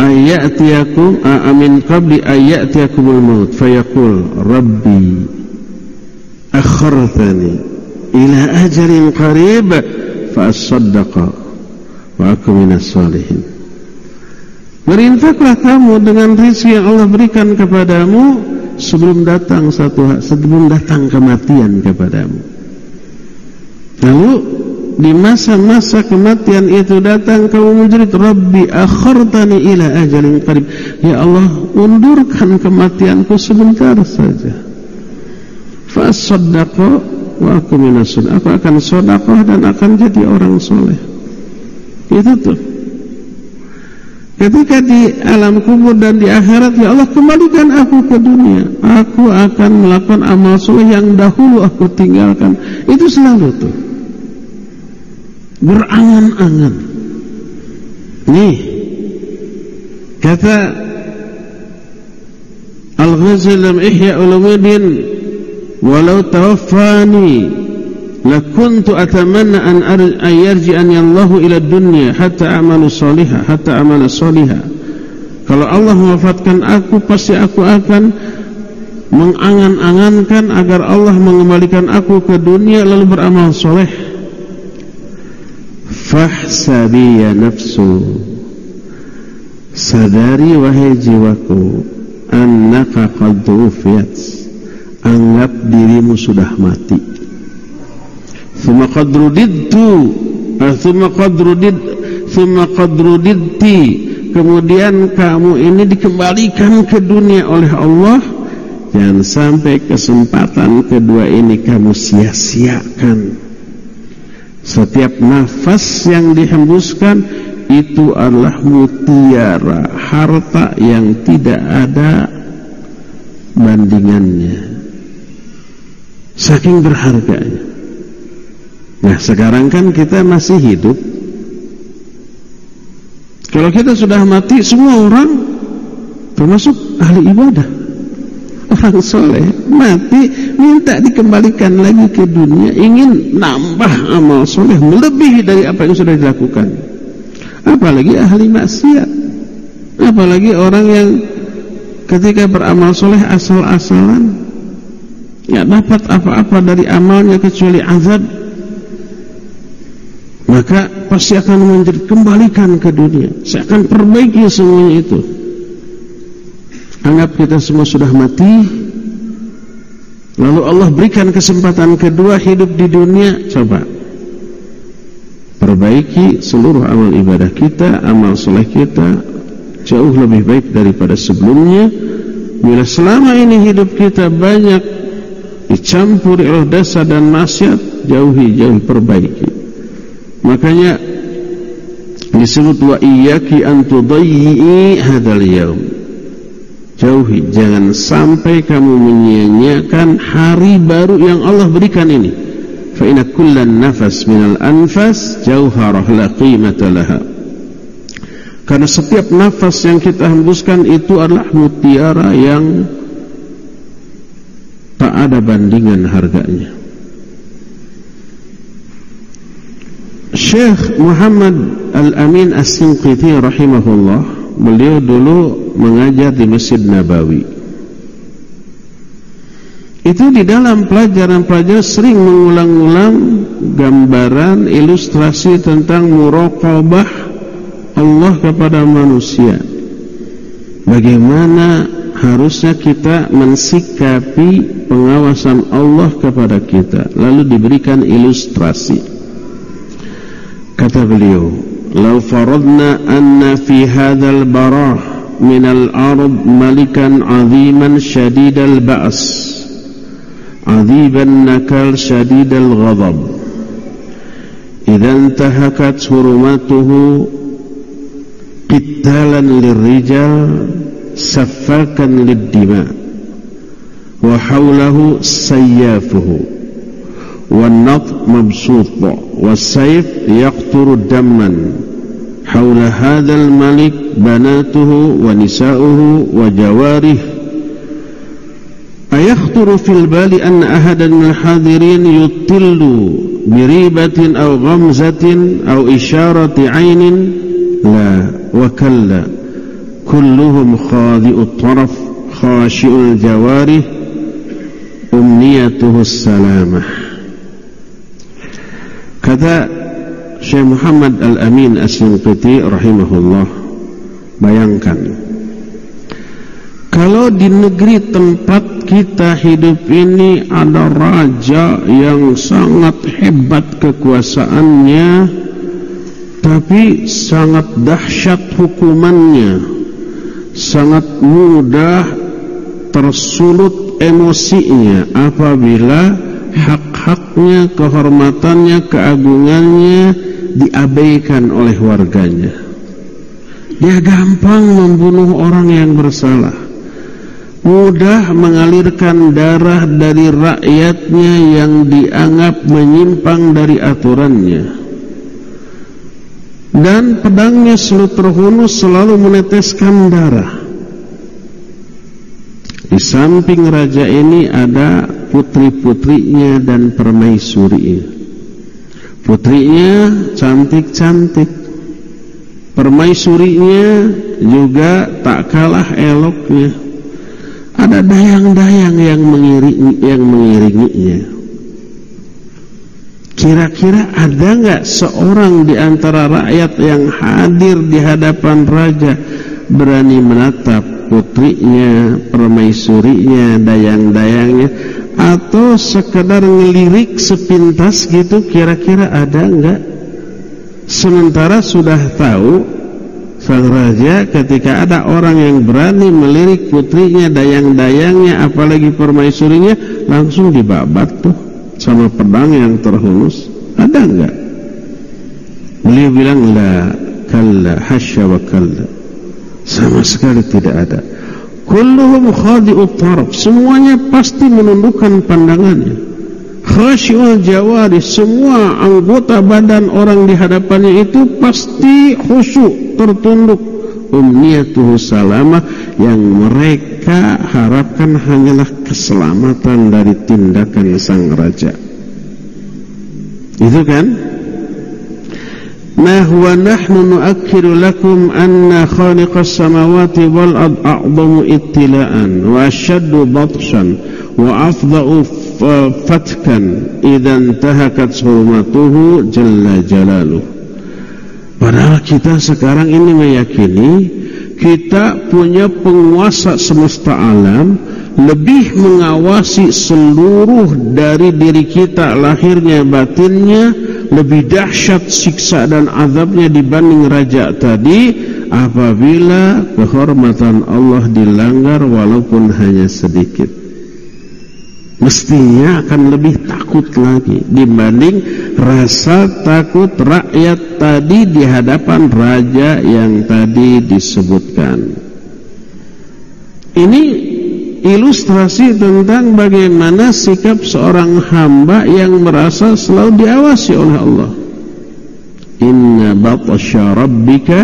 ayatiyakum amin qabli ayatiyakumul maut. Fayaqul rabbi akhartani ila ajalin qarib fa asaddaqa wa aku minas salihin. Berintahlah kamu dengan rezeki yang Allah berikan kepadamu sebelum datang satu sebelum datang kematian kepadamu. Lalu di masa-masa kematian itu datang kamu menjerit Rabbi akhartani ila ajalin qarib. Ya Allah undurkan kematianku sebentar saja. Fa saddaqa wa aku minasun aku akan sedekah dan akan jadi orang soleh. Itu tuh. Ketika di alam kubur dan di akhirat Ya Allah kembalikan aku ke dunia. Aku akan melakukan amal soleh yang dahulu aku tinggalkan. Itu selalu tuh. Berangan-angan. Nih, kata Al-Ghazali dalam Ihya Ulumuddin, "Walau tawaffani lakuntu atamanna an yarji'ani Allahu ila dunya hatta a'malu salihah, hatta a'mala salihah." Kalau Allah mewafatkan aku, pasti aku akan mengangan-angankan agar Allah mengembalikan aku ke dunia lalu beramal soleh Fahsabi ya nafsu Sadari wahai jiwaku Annaka qad ufiyat Anggap dirimu sudah mati. Thumma qad rudidtu rudid Thumma qad rudidti Kemudian kamu ini dikembalikan ke dunia oleh Allah. Jangan sampai kesempatan kedua ini kamu sia-siakan. Setiap nafas yang dihembuskan itu adalah mutiara, harta yang tidak ada bandingannya. Saking berharganya. Nah, sekarang kan kita masih hidup. Kalau kita sudah mati, semua orang termasuk ahli ibadah orang soleh mati minta dikembalikan lagi ke dunia ingin nambah amal soleh melebihi dari apa yang sudah dilakukan apalagi ahli maksiat apalagi orang yang ketika beramal soleh asal-asalan nggak dapat apa-apa dari amalnya kecuali azab. Maka pasti akan menjadi kembalikan ke dunia. Saya akan perbaiki semuanya itu. Anggap kita semua sudah mati. Lalu Allah berikan kesempatan kedua hidup di dunia. Coba. Perbaiki seluruh amal ibadah kita Amal soleh kita. Jauh lebih baik daripada sebelumnya. Bila selama ini hidup kita banyak dicampuri oleh dosa dan maksiat jauhi jauhi perbaiki. Makanya disebut wa iyyaki an tudayyi hadzal yaum. Jauhi jangan sampai kamu menyia-nyiakan hari baru yang Allah berikan ini. Fa inna kullan nafas minal anfas jauharah la qimata laha. Karena setiap nafas yang kita hembuskan itu adalah mutiara yang tak ada bandingan harganya. Syekh Muhammad Al-Amin As-Sinqiti rahimahullah beliau dulu mengajar di Masjid Nabawi. Itu di dalam pelajaran-pelajaran sering mengulang-ulang gambaran ilustrasi tentang muraqabah Allah kepada manusia Bagaimana harusnya kita mensikapi pengawasan Allah kepada kita lalu diberikan ilustrasi. Kata beliau law faradna anna fi hadzal barah min al ard malikan aziman syadidal ba's aziban nakal syadidal ghadab. Idzan tahakat hurumatuhu qitalan lirrijal سفاكا للدماء وحوله سيافه والنط مبسوط والسيف يقطر دما. حول هذا الملك بناته ونساؤه وجواره. أيخطر في البال أن أحدا من الحاضرين يطل بريبة أو غمزة أو إشارة عين؟ لا وكلا. كلهم خاضئ الطرف خاشع jawarih أمنيته السلامة. كذا Syekh Muhammad Al-Amin As-Sinqiti rahimahullah bayangkan kalau di negeri tempat kita hidup ini ada raja yang sangat hebat kekuasaannya tapi sangat dahsyat hukumannya sangat mudah tersulut emosinya apabila hak-haknya, kehormatannya, keagungannya diabaikan oleh warganya. Dia gampang membunuh orang yang bersalah. Mudah mengalirkan darah dari rakyatnya yang dianggap menyimpang dari aturannya dan pedangnya selalu terhunus selalu meneteskan darah. Di samping raja ini ada putri-putrinya dan permaisurinya. Putrinya cantik-cantik. Permaisurinya juga tak kalah eloknya. Ada dayang-dayang yang mengiringi, yang mengiringinya. Kira-kira ada nggak seorang di antara rakyat yang hadir di hadapan raja berani menatap putrinya, permaisurinya, dayang-dayangnya atau sekedar ngelirik sepintas gitu kira-kira ada nggak? Sementara sudah tahu sang raja ketika ada orang yang berani melirik putrinya, dayang-dayangnya apalagi permaisurinya langsung dibabat tuh sama pedang yang terhunus ada enggak? Beliau bilang la kalla hasya wa kalla. Sama sekali tidak ada. Kulluhum khadi'ut taraf. Semuanya pasti menundukkan pandangannya. Khasyiul jawari semua anggota badan orang di hadapannya itu pasti khusyuk tertunduk. Umniyatuhu salamah yang mereka harapkan hanyalah keselamatan dari tindakan sang raja. Itu kan? Ma huwa nahnu nu'akkiru lakum anna khaliqas samawati wal ard a'zamu ittila'an wa ashaddu batshan wa afda'u fatkan idan tahakat hurmatuhu jalla jalaluh. Padahal kita sekarang ini meyakini kita punya penguasa semesta alam lebih mengawasi seluruh dari diri kita lahirnya batinnya lebih dahsyat siksa dan azabnya dibanding raja tadi apabila kehormatan Allah dilanggar walaupun hanya sedikit mestinya akan lebih takut lagi dibanding rasa takut rakyat tadi di hadapan raja yang tadi disebutkan. Ini ilustrasi tentang bagaimana sikap seorang hamba yang merasa selalu diawasi oleh Allah. Inna batasya rabbika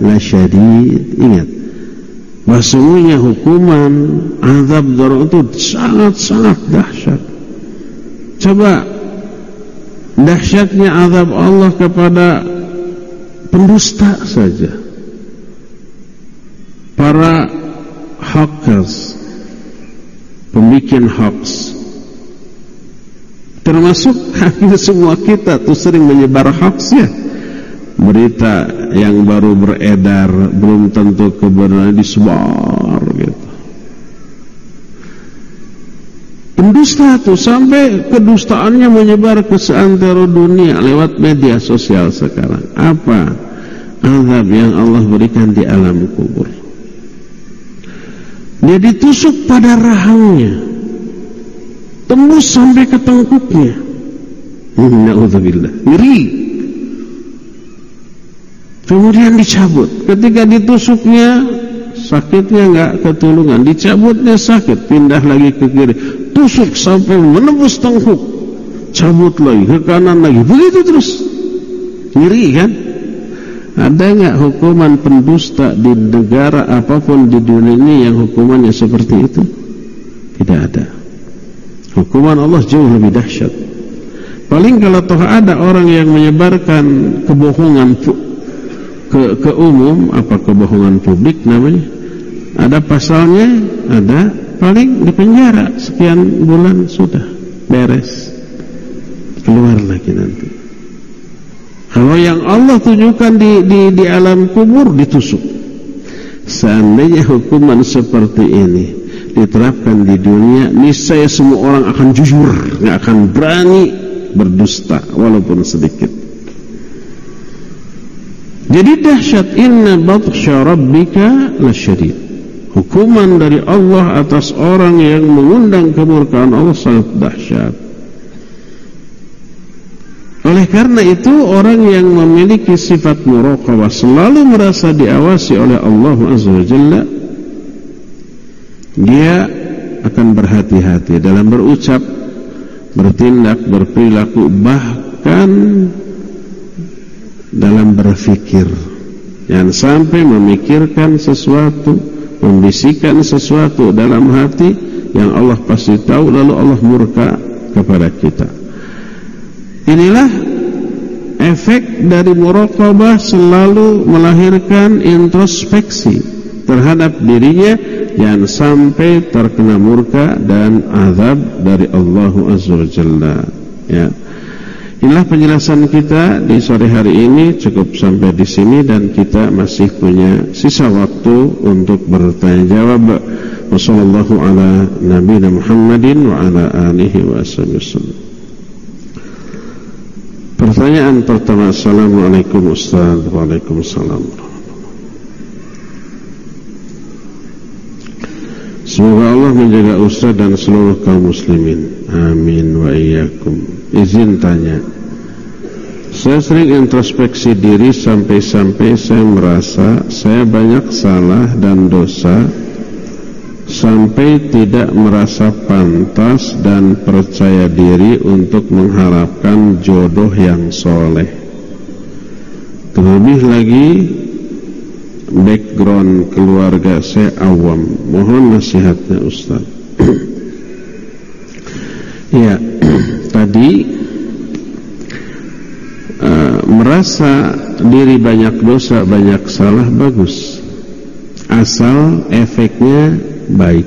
lasyadid. Ingat bahwa hukuman azab dari itu sangat-sangat dahsyat. Coba dahsyatnya azab Allah kepada pendusta saja. Para hackers pembikin hoax termasuk hampir semua kita tuh sering menyebar hoax ya berita yang baru beredar belum tentu kebenaran disebar gitu. Pendusta tuh sampai kedustaannya menyebar ke seantero dunia lewat media sosial sekarang. Apa azab yang Allah berikan di alam kubur? Dia ditusuk pada rahangnya, tembus sampai ke tengkuknya. Nauzubillah, ngeri. Kemudian dicabut. Ketika ditusuknya sakitnya enggak ketulungan, dicabutnya sakit, pindah lagi ke kiri, tusuk sampai menembus tengkuk, cabut lagi ke kanan lagi, begitu terus. Ngeri kan? Ada enggak hukuman pendusta di negara apa pun di dunia ini yang hukumannya seperti itu? Tidak ada. Hukuman Allah jauh lebih dahsyat. Paling kalau toh ada orang yang menyebarkan kebohongan ke, ke umum apa kebohongan publik namanya? Ada pasalnya ada paling di penjara sekian bulan sudah beres. Keluar lagi nanti. Kalau yang Allah tunjukkan di, di, di alam kubur ditusuk. Seandainya hukuman seperti ini diterapkan di dunia niscaya semua orang akan jujur nggak akan berani berdusta walaupun sedikit jadi dahsyat inna batsya rabbika lasyadid. Hukuman dari Allah atas orang yang mengundang kemurkaan Allah sangat dahsyat. Oleh karena itu orang yang memiliki sifat muraqabah selalu merasa diawasi oleh Allah Azza wa Jalla dia akan berhati-hati dalam berucap, bertindak, berperilaku bahkan dalam berfikir. Jangan sampai memikirkan sesuatu Membisikkan sesuatu dalam hati Yang Allah pasti tahu Lalu Allah murka kepada kita. Inilah efek dari muraqabah selalu melahirkan introspeksi terhadap dirinya yang sampai terkena murka dan azab dari Allah Azza wa Jalla. Ya Inilah penjelasan kita di sore hari ini cukup sampai di sini dan kita masih punya sisa waktu untuk bertanya jawab. Wassallallahu ala nabiyina Muhammadin wa ala alihi wa sallam. Pertanyaan pertama Assalamualaikum Ustaz Waalaikumsalam Semoga Allah menjaga Ustaz dan seluruh kaum muslimin Amin wa iyyakum. Izin tanya Saya sering introspeksi diri Sampai-sampai saya merasa Saya banyak salah dan dosa Sampai tidak merasa pantas Dan percaya diri Untuk mengharapkan jodoh yang soleh. Terlebih lagi Background keluarga saya awam. Mohon nasihatnya Ustaz Ya tadi uh, merasa diri banyak dosa, banyak salah bagus. Asal efeknya baik.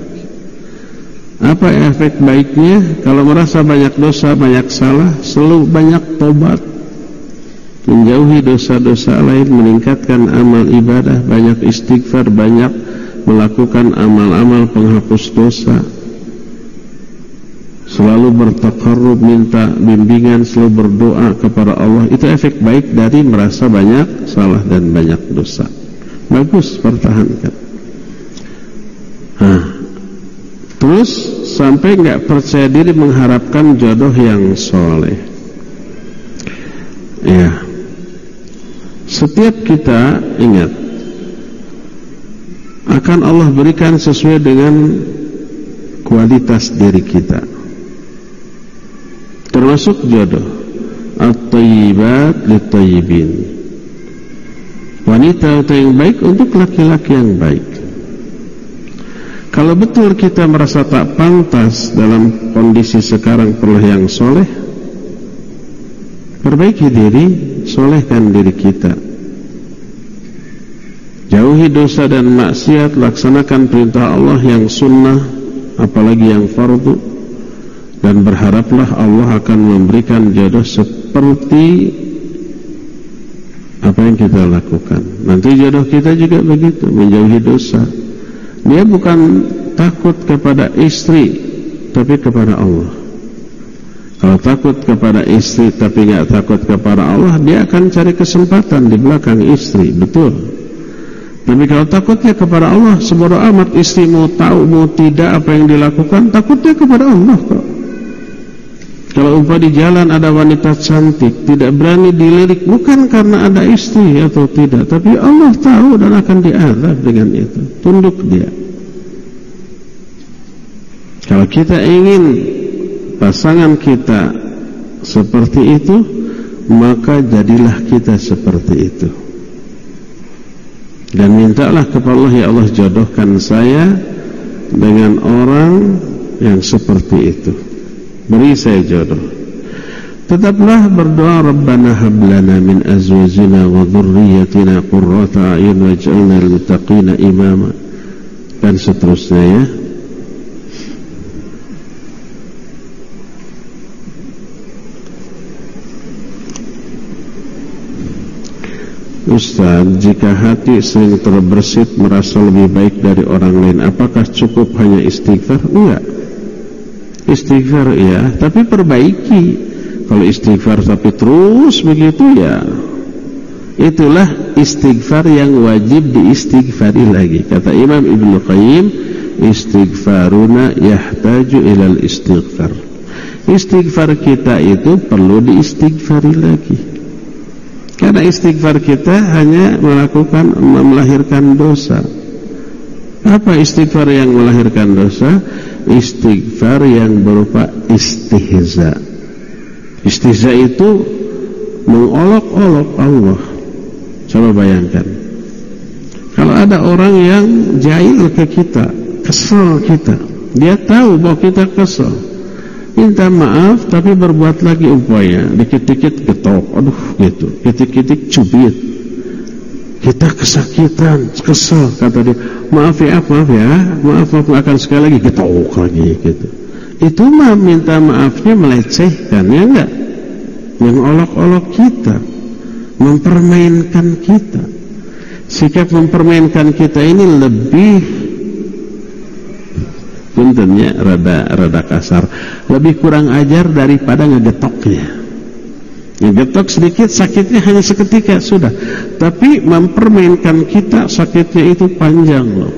Apa efek baiknya? Kalau merasa banyak dosa, banyak salah, selalu banyak tobat. Menjauhi dosa-dosa lain, meningkatkan amal ibadah, banyak istighfar, banyak melakukan amal-amal penghapus dosa selalu bertakarrub minta bimbingan selalu berdoa kepada Allah. Itu efek baik dari merasa banyak salah dan banyak dosa. Bagus pertahankan. Nah, terus sampai nggak percaya diri mengharapkan jodoh yang soleh. Ya. Setiap kita ingat akan Allah berikan sesuai dengan kualitas diri kita termasuk jodoh at-tayyibat lit-tayyibin. Wanita yang baik untuk laki-laki yang baik. Kalau betul kita merasa tak pantas dalam kondisi sekarang perlu yang soleh perbaiki diri solehkan diri kita. Jauhi dosa dan maksiat laksanakan perintah Allah yang sunnah apalagi yang fardu dan berharaplah Allah akan memberikan jodoh seperti apa yang kita lakukan. Nanti jodoh kita juga begitu, menjauhi dosa. Dia bukan takut kepada istri, tapi kepada Allah. Kalau takut kepada istri tapi nggak takut kepada Allah, dia akan cari kesempatan di belakang istri, betul. Tapi kalau takutnya kepada Allah, sebodoh amat istri mau tahu mau tidak apa yang dilakukan, takutnya kepada Allah kok. Kalau umpah di jalan ada wanita cantik Tidak berani dilirik Bukan karena ada istri atau tidak Tapi Allah tahu dan akan diadab dengan itu. Tunduk dia. Kalau kita ingin Pasangan kita Seperti itu Maka jadilah kita seperti itu. Dan mintalah kepada Allah Ya Allah jodohkan saya Dengan orang Yang seperti itu beri saya jodoh tetaplah berdoa Rabbana hablana min azwajina wa dhurriyyatina qurrata a'yun waj'alna lil muttaqina imama dan seterusnya ya Ustaz, jika hati sering terbersit merasa lebih baik dari orang lain, apakah cukup hanya istighfar? Enggak. Istighfar ya, tapi perbaiki. Kalau istighfar tapi terus begitu ya, itulah istighfar yang wajib diistighfari lagi. Kata Imam Ibnu Qayyim, istighfaruna yahtaju ilal istighfar. Istighfar kita itu perlu diistighfari lagi. Karena istighfar kita hanya melakukan melahirkan dosa. Apa istighfar yang melahirkan dosa? Istighfar yang berupa istihza. Istihza itu mengolok-olok Allah. Coba bayangkan. Kalau ada orang yang jahil ke kita, kesel kita, dia tahu bahwa kita kesel. Minta maaf tapi berbuat lagi upaya, dikit-dikit getok, aduh gitu, dikit-dikit cubit. Kita kesakitan, kesel kata dia. Maaf ya maaf ya maaf maaf akan sekali lagi. Getok lagi gitu. Itu mah minta maafnya melecehkan ya enggak? Mengolok-olok kita mempermainkan kita. Sikap mempermainkan kita ini lebih puntennya rada rada kasar. Lebih kurang ajar daripada ngegetoknya Ngegetok sedikit sakitnya hanya seketika sudah. Tapi mempermainkan kita sakitnya itu panjang loh.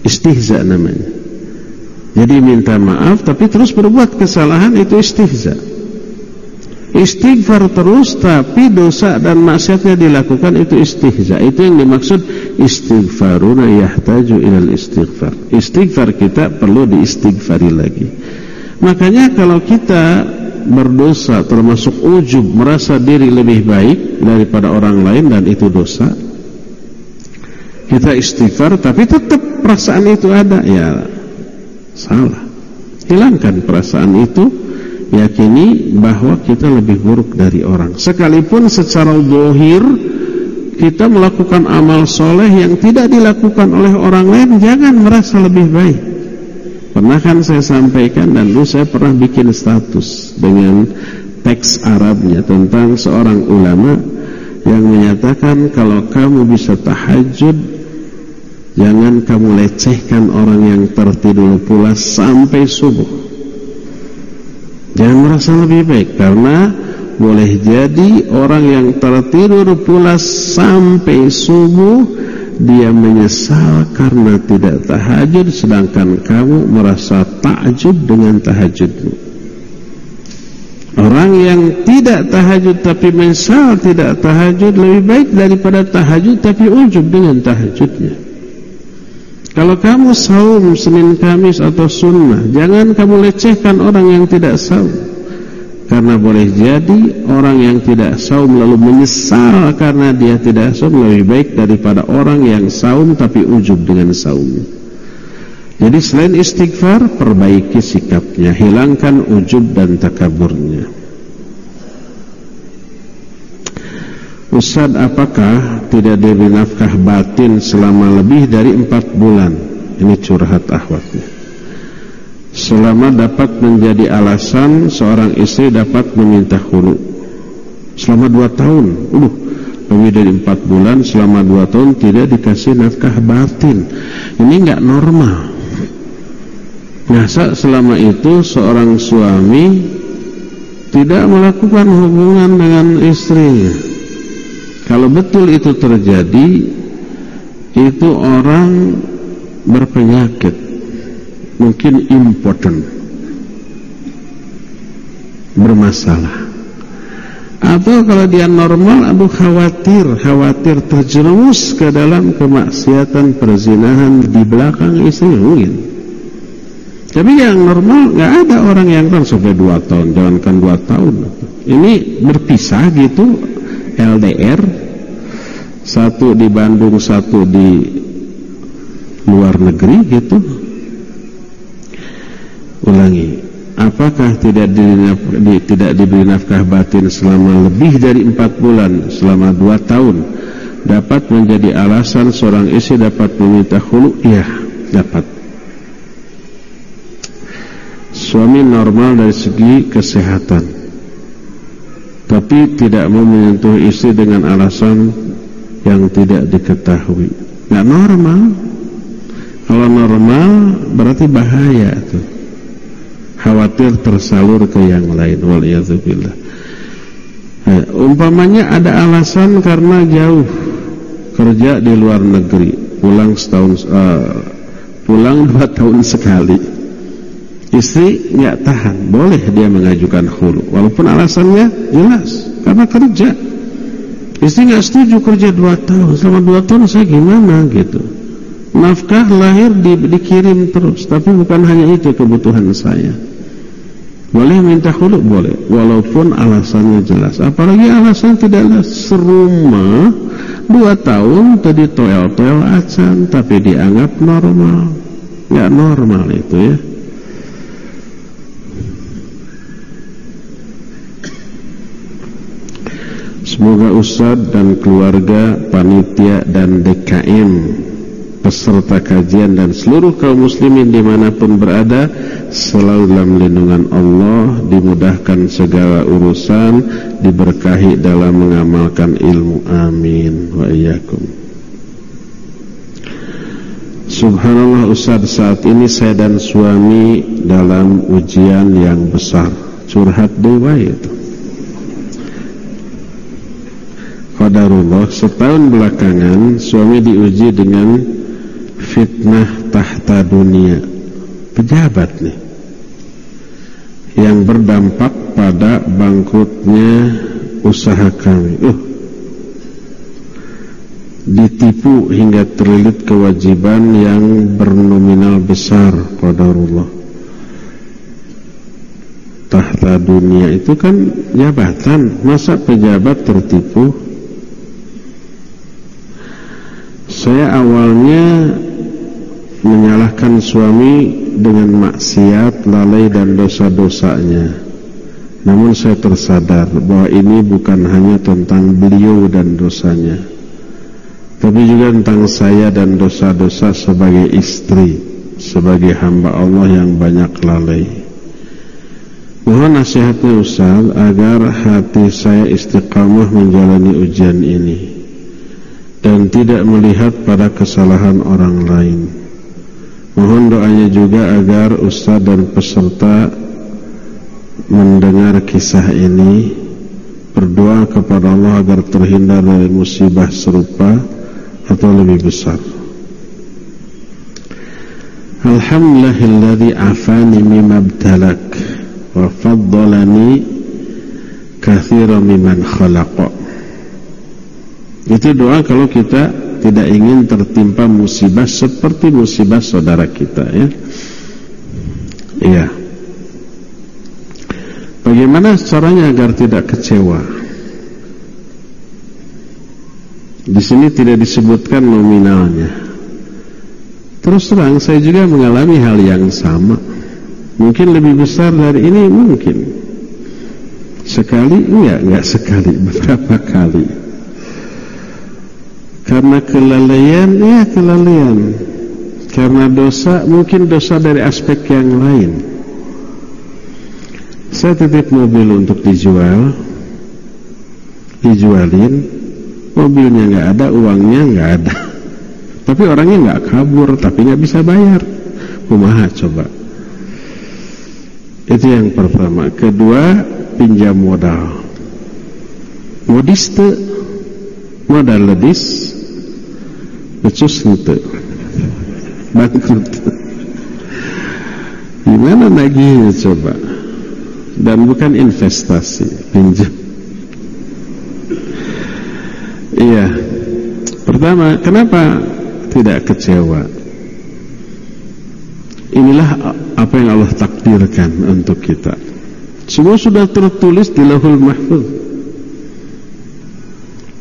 Istihza namanya. Jadi minta maaf tapi terus berbuat kesalahan itu istihza. Istighfar terus tapi dosa dan maksiatnya dilakukan itu istihza. Itu yang dimaksud istighfaruna yahtaju ilal istighfar. Istighfar kita perlu diistighfari lagi. Makanya kalau kita berdosa termasuk ujub merasa diri lebih baik daripada orang lain dan itu dosa. Kita istighfar tapi tetap perasaan itu ada. Ya salah. Hilangkan perasaan itu yakini bahwa kita lebih buruk dari orang. Sekalipun secara dohir kita melakukan amal soleh yang tidak dilakukan oleh orang lain jangan merasa lebih baik Pernah kan saya sampaikan dan dulu saya pernah bikin status dengan teks Arabnya tentang seorang ulama yang menyatakan kalau kamu bisa tahajud jangan kamu lecehkan orang yang tertidur pula sampai subuh. Jangan merasa lebih baik karena boleh jadi orang yang tertidur pulas sampai subuh dia menyesal karena tidak tahajud sedangkan kamu merasa takjub dengan tahajudmu orang yang tidak tahajud tapi menyesal tidak tahajud lebih baik daripada tahajud tapi ujub dengan tahajudnya. Kalau kamu saum Senin Kamis atau sunnah jangan kamu lecehkan orang yang tidak saum karena boleh jadi orang yang tidak saum lalu menyesal karena dia tidak saum lebih baik daripada orang yang saum tapi ujub dengan saumnya. Jadi selain istighfar, perbaiki sikapnya, hilangkan ujub dan takaburnya. Ustaz, apakah tidak diberi nafkah batin selama lebih dari empat bulan? Ini curhat ahwatnya selama dapat menjadi alasan seorang istri dapat meminta khulu selama dua tahun. Uh, lebih dari empat bulan selama dua tahun tidak dikasih nafkah batin. Ini nggak normal. Masa selama itu seorang suami tidak melakukan hubungan dengan istrinya? Kalau betul itu terjadi itu orang berpenyakit mungkin important. Bermasalah. Atau kalau dia normal aduh khawatir khawatir terjerumus ke dalam kemaksiatan perzinahan di belakang istri mungkin. Tapi yang normal nggak ada orang yang kan sampai dua tahun jangankan dua tahun. Ini berpisah gitu LDR satu di Bandung satu di luar negeri gitu Ulangi, apakah tidak, di, tidak diberi nafkah batin selama lebih dari empat bulan, selama dua tahun, dapat menjadi alasan seorang istri dapat meminta khulu? Iya, dapat. Suami normal dari segi kesehatan, tapi tidak mau menyentuh istri dengan alasan yang tidak diketahui. Nggak normal. Kalau normal berarti bahaya tuh khawatir tersalur ke yang lain waliyadzubillah eh, umpamanya ada alasan karena jauh kerja di luar negeri pulang setahun uh, pulang dua tahun sekali. Istri nggak tahan boleh dia mengajukan khulu walaupun alasannya jelas karena kerja. Istri nggak setuju kerja dua tahun selama dua tahun saya gimana gitu. Nafkah lahir di, dikirim terus tapi bukan hanya itu kebutuhan saya boleh minta khulu boleh walaupun alasannya jelas. Apalagi alasan tidak jelas serumah dua tahun tadi toel-toel acan tapi dianggap normal. Enggak normal itu ya. Semoga Ustadz dan keluarga, panitia dan DKM peserta kajian dan seluruh kaum muslimin di mana pun berada selalu dalam lindungan Allah dimudahkan segala urusan diberkahi dalam mengamalkan ilmu. Amin. Wa iyyakum. Subhanallah Ustaz saat ini saya dan suami dalam ujian yang besar. Curhat dewa itu. Qadarullah setahun belakangan suami diuji dengan fitnah tahta dunia. Pejabat nih yang berdampak pada bangkrutnya usaha kami. Uh, ditipu hingga terlilit kewajiban yang bernominal besar qadarullah. Tahta dunia itu kan jabatan. Masa pejabat tertipu? Saya awalnya menyalahkan suami dengan maksiat, lalai dan dosa-dosanya. Namun saya tersadar bahwa ini bukan hanya tentang beliau dan dosanya, tapi juga tentang saya dan dosa-dosa sebagai istri, sebagai hamba Allah yang banyak lalai. Mohon nasihatnya Ustaz agar hati saya istiqamah menjalani ujian ini dan tidak melihat pada kesalahan orang lain. Mohon doanya juga agar Ustaz dan peserta mendengar kisah ini berdoa kepada Allah agar terhindar dari musibah serupa atau lebih besar. Alhamdulillahilladzi afani mimma abtalak wa faddalani katsiran mimman khalaqa. Itu doa kalau kita tidak ingin tertimpa musibah seperti musibah saudara kita ya. Iya. Bagaimana caranya agar tidak kecewa? Di sini tidak disebutkan nominalnya. Terus terang saya juga mengalami hal yang sama. Mungkin lebih besar dari ini mungkin. Sekali enggak, enggak sekali, beberapa kali. Karena kelalaian, ya kelalaian. Karena dosa, mungkin dosa dari aspek yang lain. Saya titip mobil untuk dijual. Dijualin. Mobilnya nggak ada, uangnya nggak ada. Tapi orangnya nggak kabur Tapi nggak bisa bayar. Kumaha coba? Itu yang pertama. Kedua, pinjam modal. Modiste Modal ledis Itu Bangkrut Gimana lagi coba? Dan bukan investasi pinjam. Iya. Pertama kenapa tidak kecewa? Inilah apa yang Allah takdirkan untuk kita. Semua sudah tertulis di lahul mahfuz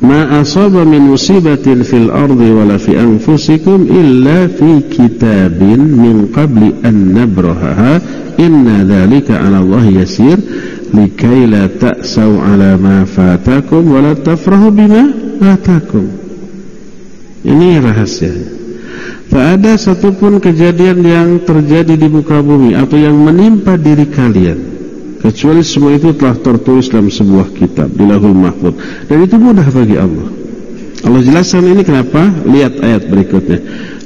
ma asaba min musibatin fil ardi wala fi anfusikum illa fi kitabin min qabli an nabrahaha inna dhalika 'ala Allah yasir likai la ta'sau 'ala ma fatakum wa la tafrahu bima ini rahasia tak ada satupun kejadian yang terjadi di muka bumi. Atau yang menimpa diri kalian kecuali semua itu telah tertulis dalam sebuah kitab di lahul mahfud dan itu mudah bagi Allah Allah jelaskan ini kenapa lihat ayat berikutnya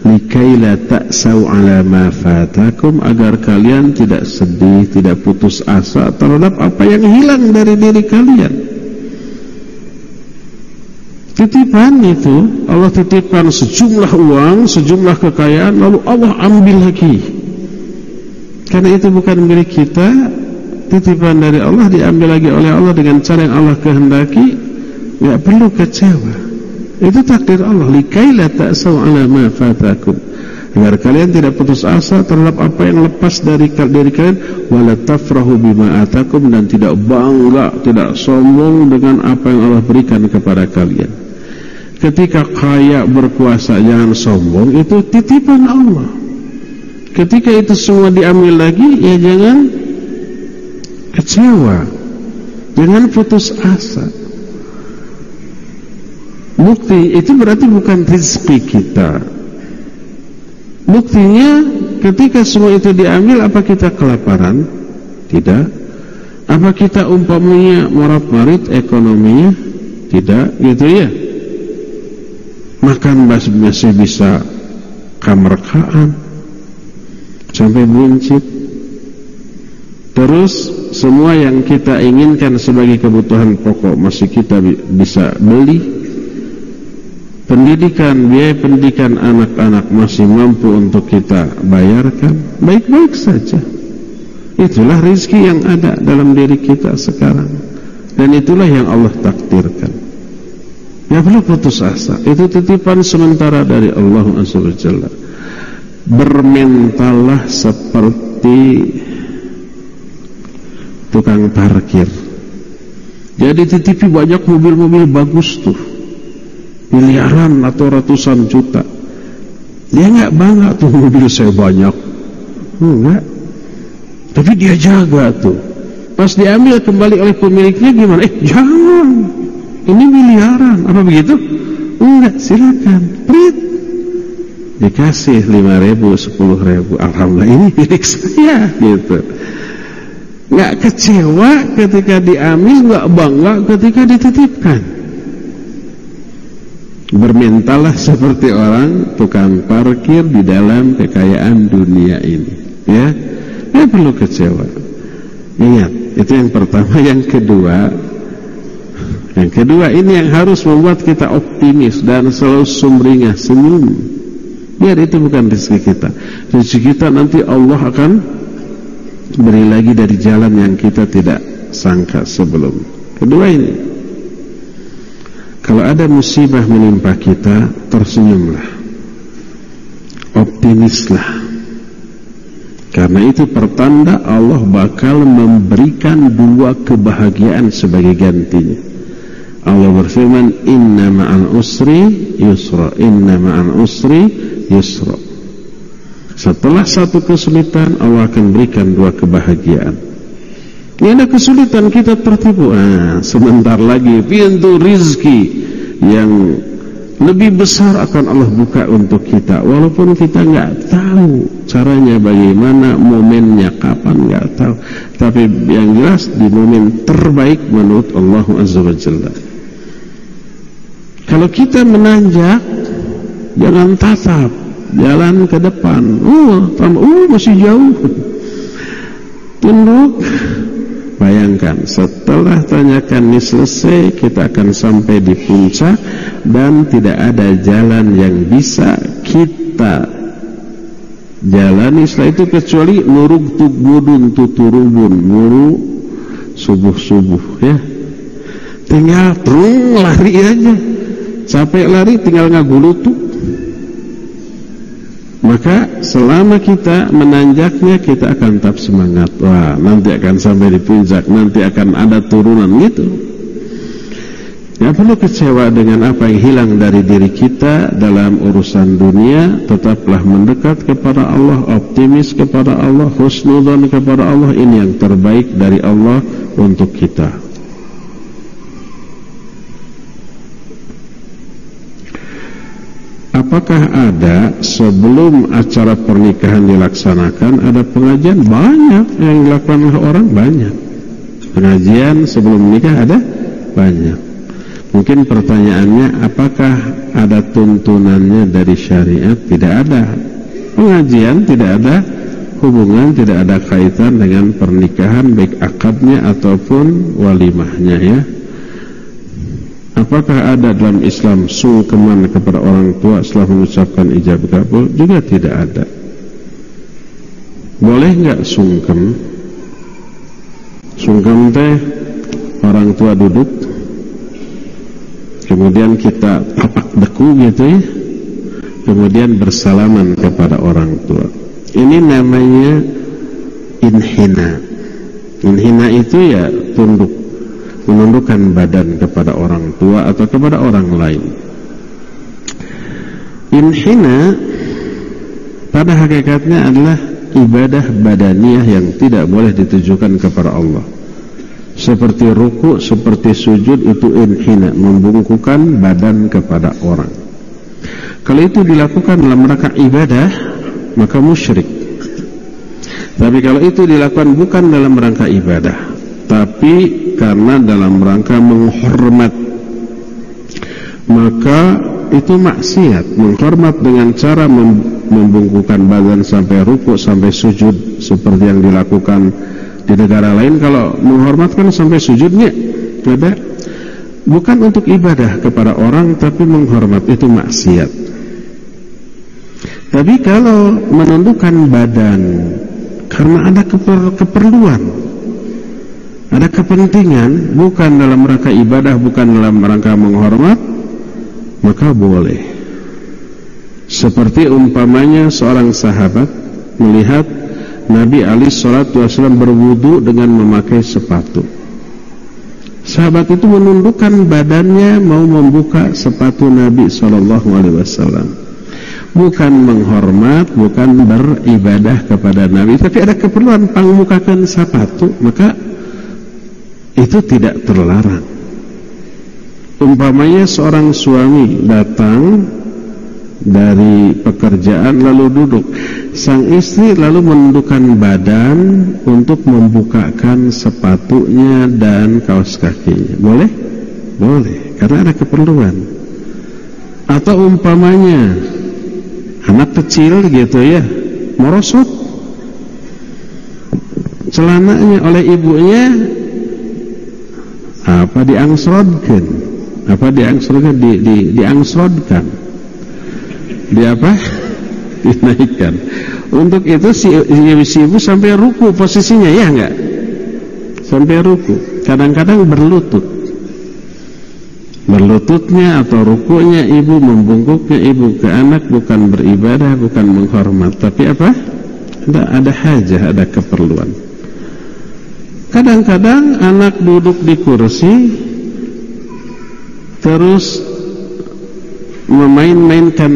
likai la ta'sau ala ma fatakum agar kalian tidak sedih, tidak putus asa terhadap apa yang hilang dari diri kalian. Titipan itu Allah titipkan sejumlah uang, sejumlah kekayaan lalu Allah ambil lagi. Karena itu bukan milik kita, titipan dari Allah diambil lagi oleh Allah dengan cara yang Allah kehendaki, enggak perlu kecewa. Itu takdir Allah likai la ta'sau ala ma fatakum. Agar kalian tidak putus asa terhadap apa yang lepas dari dari kalian wala tafrahu bima atakum dan tidak bangga, tidak sombong dengan apa yang Allah berikan kepada kalian. Ketika kaya berkuasa jangan sombong, itu titipan Allah. Ketika itu semua diambil lagi, ya jangan kecewa. Jangan putus asa. Bukti itu berarti bukan rezeki kita. Buktinya ketika semua itu diambil apa kita kelaparan? Tidak. Apa kita umpamanya morat-marit ekonominya? Tidak, gitu ya. Makan masih bisa kamerkaan sampai buncit. Terus semua yang kita inginkan sebagai kebutuhan pokok masih kita bisa beli pendidikan, biaya pendidikan anak-anak masih mampu untuk kita bayarkan, baik-baik saja. Itulah rezeki yang ada dalam diri kita sekarang. Dan itulah yang Allah takdirkan. Ya perlu putus asa. Itu titipan sementara dari Allah SWT. Bermentalah seperti tukang parkir. Jadi titipi banyak mobil-mobil bagus tuh. Miliaran atau ratusan juta. Dia nggak bangga tuh mobil saya banyak. Enggak tapi dia jaga tuh. Pas diambil kembali oleh pemiliknya gimana? Eh jangan. Ini miliaran. Apa begitu? Enggak silakan. Prit. Dikasih lima ribu sepuluh ribu. Alhamdulillah ini milik saya gitu nggak kecewa ketika diambil nggak bangga ketika dititipkan Bermentallah seperti orang tukang parkir di dalam kekayaan dunia ini. Ya, tidak perlu kecewa. Ingat, itu yang pertama. Yang kedua, Yang kedua ini yang harus membuat kita optimis dan selalu sumringah senyum. Biar itu bukan rezeki kita. Rezeki kita nanti Allah akan beri lagi dari jalan yang kita tidak sangka sebelum. Kedua ini. Kalau ada musibah menimpa kita, tersenyumlah. Optimislah. Karena itu pertanda Allah bakal memberikan dua kebahagiaan sebagai gantinya. Allah berfirman inna ma'al usri yusra inna ma'al usri yusra setelah satu kesulitan Allah akan berikan dua kebahagiaan. Ini ada kesulitan kita tertipu. Ah, sebentar lagi pintu rizki yang lebih besar akan Allah buka untuk kita. Walaupun kita nggak tahu caranya bagaimana momennya kapan nggak tahu. Tapi yang jelas di momen terbaik menurut Allah Azza wa Jalla. Kalau kita menanjak, jangan tatap, jalan ke depan. Uh, uh masih jauh. Tunduk. Bayangkan, setelah tanyakan ini selesai, kita akan sampai di puncak dan tidak ada jalan yang bisa kita jalani setelah itu kecuali nuruk tubudun tuturubun, nuruk subuh-subuh ya. Tinggal terus lari aja Capek lari tinggal ngagulutu. Maka selama kita menanjaknya kita akan tetap semangat. Wah, nanti akan sampai di puncak, nanti akan ada turunan gitu. Ya perlu kecewa dengan apa yang hilang dari diri kita dalam urusan dunia Tetaplah mendekat kepada Allah, optimis kepada Allah, husnudan kepada Allah Ini yang terbaik dari Allah untuk kita Apakah ada sebelum acara pernikahan dilaksanakan ada pengajian banyak yang dilakukan oleh orang banyak. Pengajian sebelum menikah ada banyak. Mungkin pertanyaannya apakah ada tuntunannya dari syariat? Tidak ada. Pengajian tidak ada hubungan, tidak ada kaitan dengan pernikahan baik akadnya ataupun walimahnya ya. Apakah ada dalam Islam sungkeman kepada orang tua setelah mengucapkan ijab kabul? Juga tidak ada. Boleh nggak sungkem? Sungkem teh orang tua duduk, kemudian kita tapak deku gitu ya, kemudian bersalaman kepada orang tua. Ini namanya inhina. Inhina itu ya tunduk menundukkan badan kepada orang tua atau kepada orang lain. Inhina pada hakikatnya adalah ibadah badaniah yang tidak boleh ditujukan kepada Allah. Seperti ruku, seperti sujud itu inhina, membungkukan badan kepada orang. Kalau itu dilakukan dalam rangka ibadah, maka musyrik. Tapi kalau itu dilakukan bukan dalam rangka ibadah, tapi karena dalam rangka menghormat. Maka itu maksiat menghormat dengan cara membungkukan badan sampai ruku sampai sujud seperti yang dilakukan di negara lain. Kalau menghormatkan sampai sujudnya ada. Bukan untuk ibadah kepada orang tapi menghormat itu maksiat. Tapi kalau menundukkan badan karena ada keperluan ada kepentingan bukan dalam rangka ibadah bukan dalam rangka menghormat maka boleh. Seperti umpamanya seorang sahabat melihat Nabi Ali Shallallahu Wasallam berwudu dengan memakai sepatu. Sahabat itu menundukkan badannya mau membuka sepatu Nabi Shallallahu Alaihi Wasallam. Bukan menghormat, bukan beribadah kepada Nabi, tapi ada keperluan pangmukakan sepatu, maka itu tidak terlarang. Umpamanya seorang suami datang dari pekerjaan lalu duduk, sang istri lalu menundukkan badan untuk membukakan sepatunya dan kaos kakinya. Boleh? Boleh, karena ada keperluan. Atau umpamanya anak kecil gitu ya, merosot celananya oleh ibunya apa diangsrodkan apa diangsrodkan di, di, diangsrodkan. Di apa? Dinaikkan. Untuk itu si, si ibu sampai ruku posisinya ya enggak sampai ruku. Kadang-kadang berlutut. Berlututnya atau rukunya ibu membungkuknya ibu ke anak bukan beribadah bukan menghormat. Tapi apa? Ada ada hajah ada keperluan kadang-kadang anak duduk di kursi terus memain-mainkan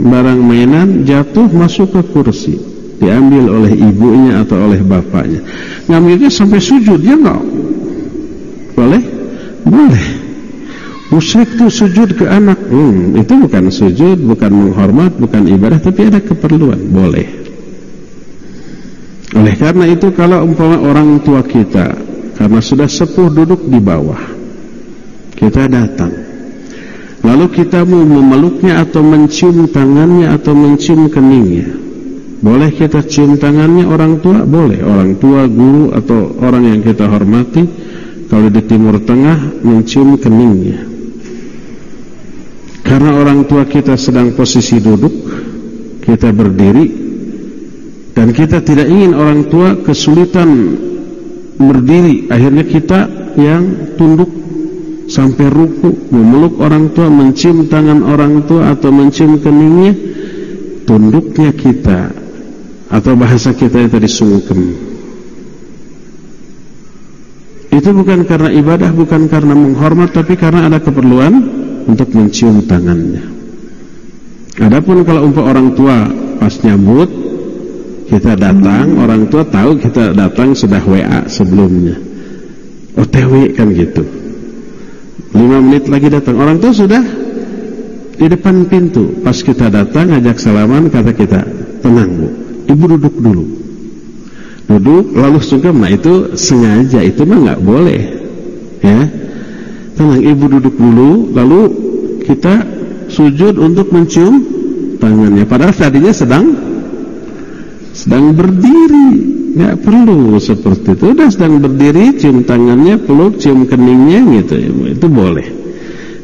barang mainan jatuh masuk ke kursi diambil oleh ibunya atau oleh bapaknya. Ngambilnya sampai sujud ya enggak boleh? Boleh. Musyrik itu sujud ke anak. Hmm, Itu bukan sujud, bukan menghormat Bukan ibadah, tapi ada keperluan. Boleh Oleh karena itu kalau umpama orang tua kita Karena sudah sepuh duduk di bawah Kita datang. Lalu kita mau memeluknya Atau mencium tangannya Atau mencium keningnya Boleh kita cium tangannya orang tua? Boleh. Orang tua, guru atau orang yang kita hormati Kalau di timur tengah Mencium keningnya. Karena orang tua kita sedang posisi duduk Kita berdiri Dan kita tidak ingin orang tua kesulitan berdiri. Akhirnya kita yang tunduk Sampai ruku Memeluk orang tua Mencium tangan orang tua Atau mencium keningnya Tunduknya kita. Atau bahasa kita yang tadi sungkem. Itu bukan karena ibadah Bukan karena menghormat Tapi karena ada keperluan untuk mencium tangannya. Adapun kalau umpah orang tua pas nyambut kita datang, orang tua tahu kita datang sudah WA sebelumnya. OTW kan gitu. Lima menit lagi datang, orang tua sudah di depan pintu. Pas kita datang ngajak salaman kata kita, "Tenang, Bu. Ibu duduk dulu." Duduk lalu sungkem. Nah, itu sengaja itu mah nggak boleh. Ya tenang ibu duduk dulu lalu kita sujud untuk mencium tangannya padahal tadinya sedang sedang berdiri. Nggak perlu seperti itu. Udah sedang berdiri cium tangannya peluk cium keningnya gitu itu boleh.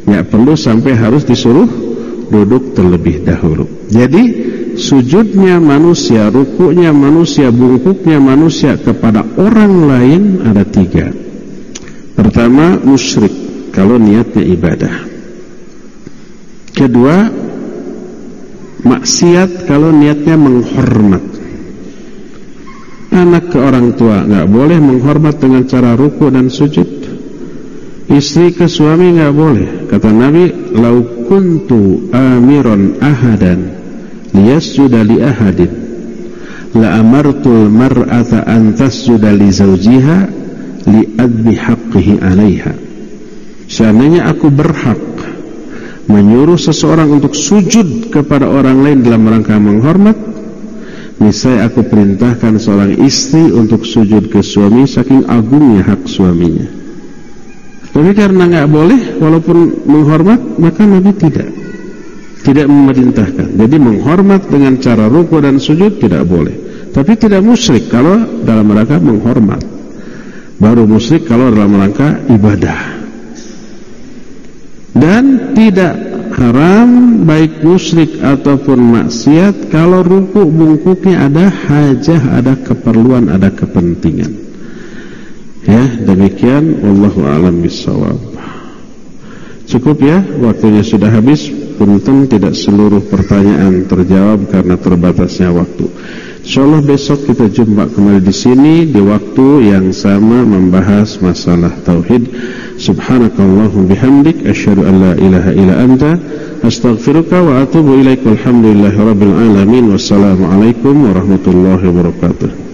Nggak perlu sampai harus disuruh duduk terlebih dahulu. Jadi sujudnya manusia rukuknya manusia bungkuknya manusia kepada orang lain ada tiga. Pertama musyrik kalau niatnya ibadah. Kedua, maksiat kalau niatnya menghormat. Anak ke orang tua nggak boleh menghormat dengan cara ruku dan sujud. Istri ke suami nggak boleh. Kata Nabi, "Lau kuntu amiron ahadan liyasjuda li ahadin, la amartul mar'ata an tasjuda li zawjiha li adbi haqqihi 'alaiha." Seandainya aku berhak menyuruh seseorang untuk sujud kepada orang lain dalam rangka menghormat, niscaya aku perintahkan seorang istri untuk sujud ke suami saking agungnya hak suaminya. Tapi karena nggak boleh, walaupun menghormat, maka Nabi tidak, tidak memerintahkan. Jadi menghormat dengan cara ruku dan sujud tidak boleh. Tapi tidak musyrik kalau dalam rangka menghormat. Baru musyrik kalau dalam rangka ibadah dan tidak haram baik musyrik ataupun maksiat kalau rukuk bungkuknya ada hajah, ada keperluan, ada kepentingan. Ya, demikian wallahu alam bisawab. Cukup ya, waktunya sudah habis. Punten tidak seluruh pertanyaan terjawab karena terbatasnya waktu. Insyaallah besok kita jumpa kembali di sini di waktu yang sama membahas masalah tauhid. Subhanakallahum bihamdik asyhadu an la ilaha illa anta astaghfiruka wa atubu ilaik. Walhamdulillahirabbil alamin. Wassalamu alaikum warahmatullahi wabarakatuh.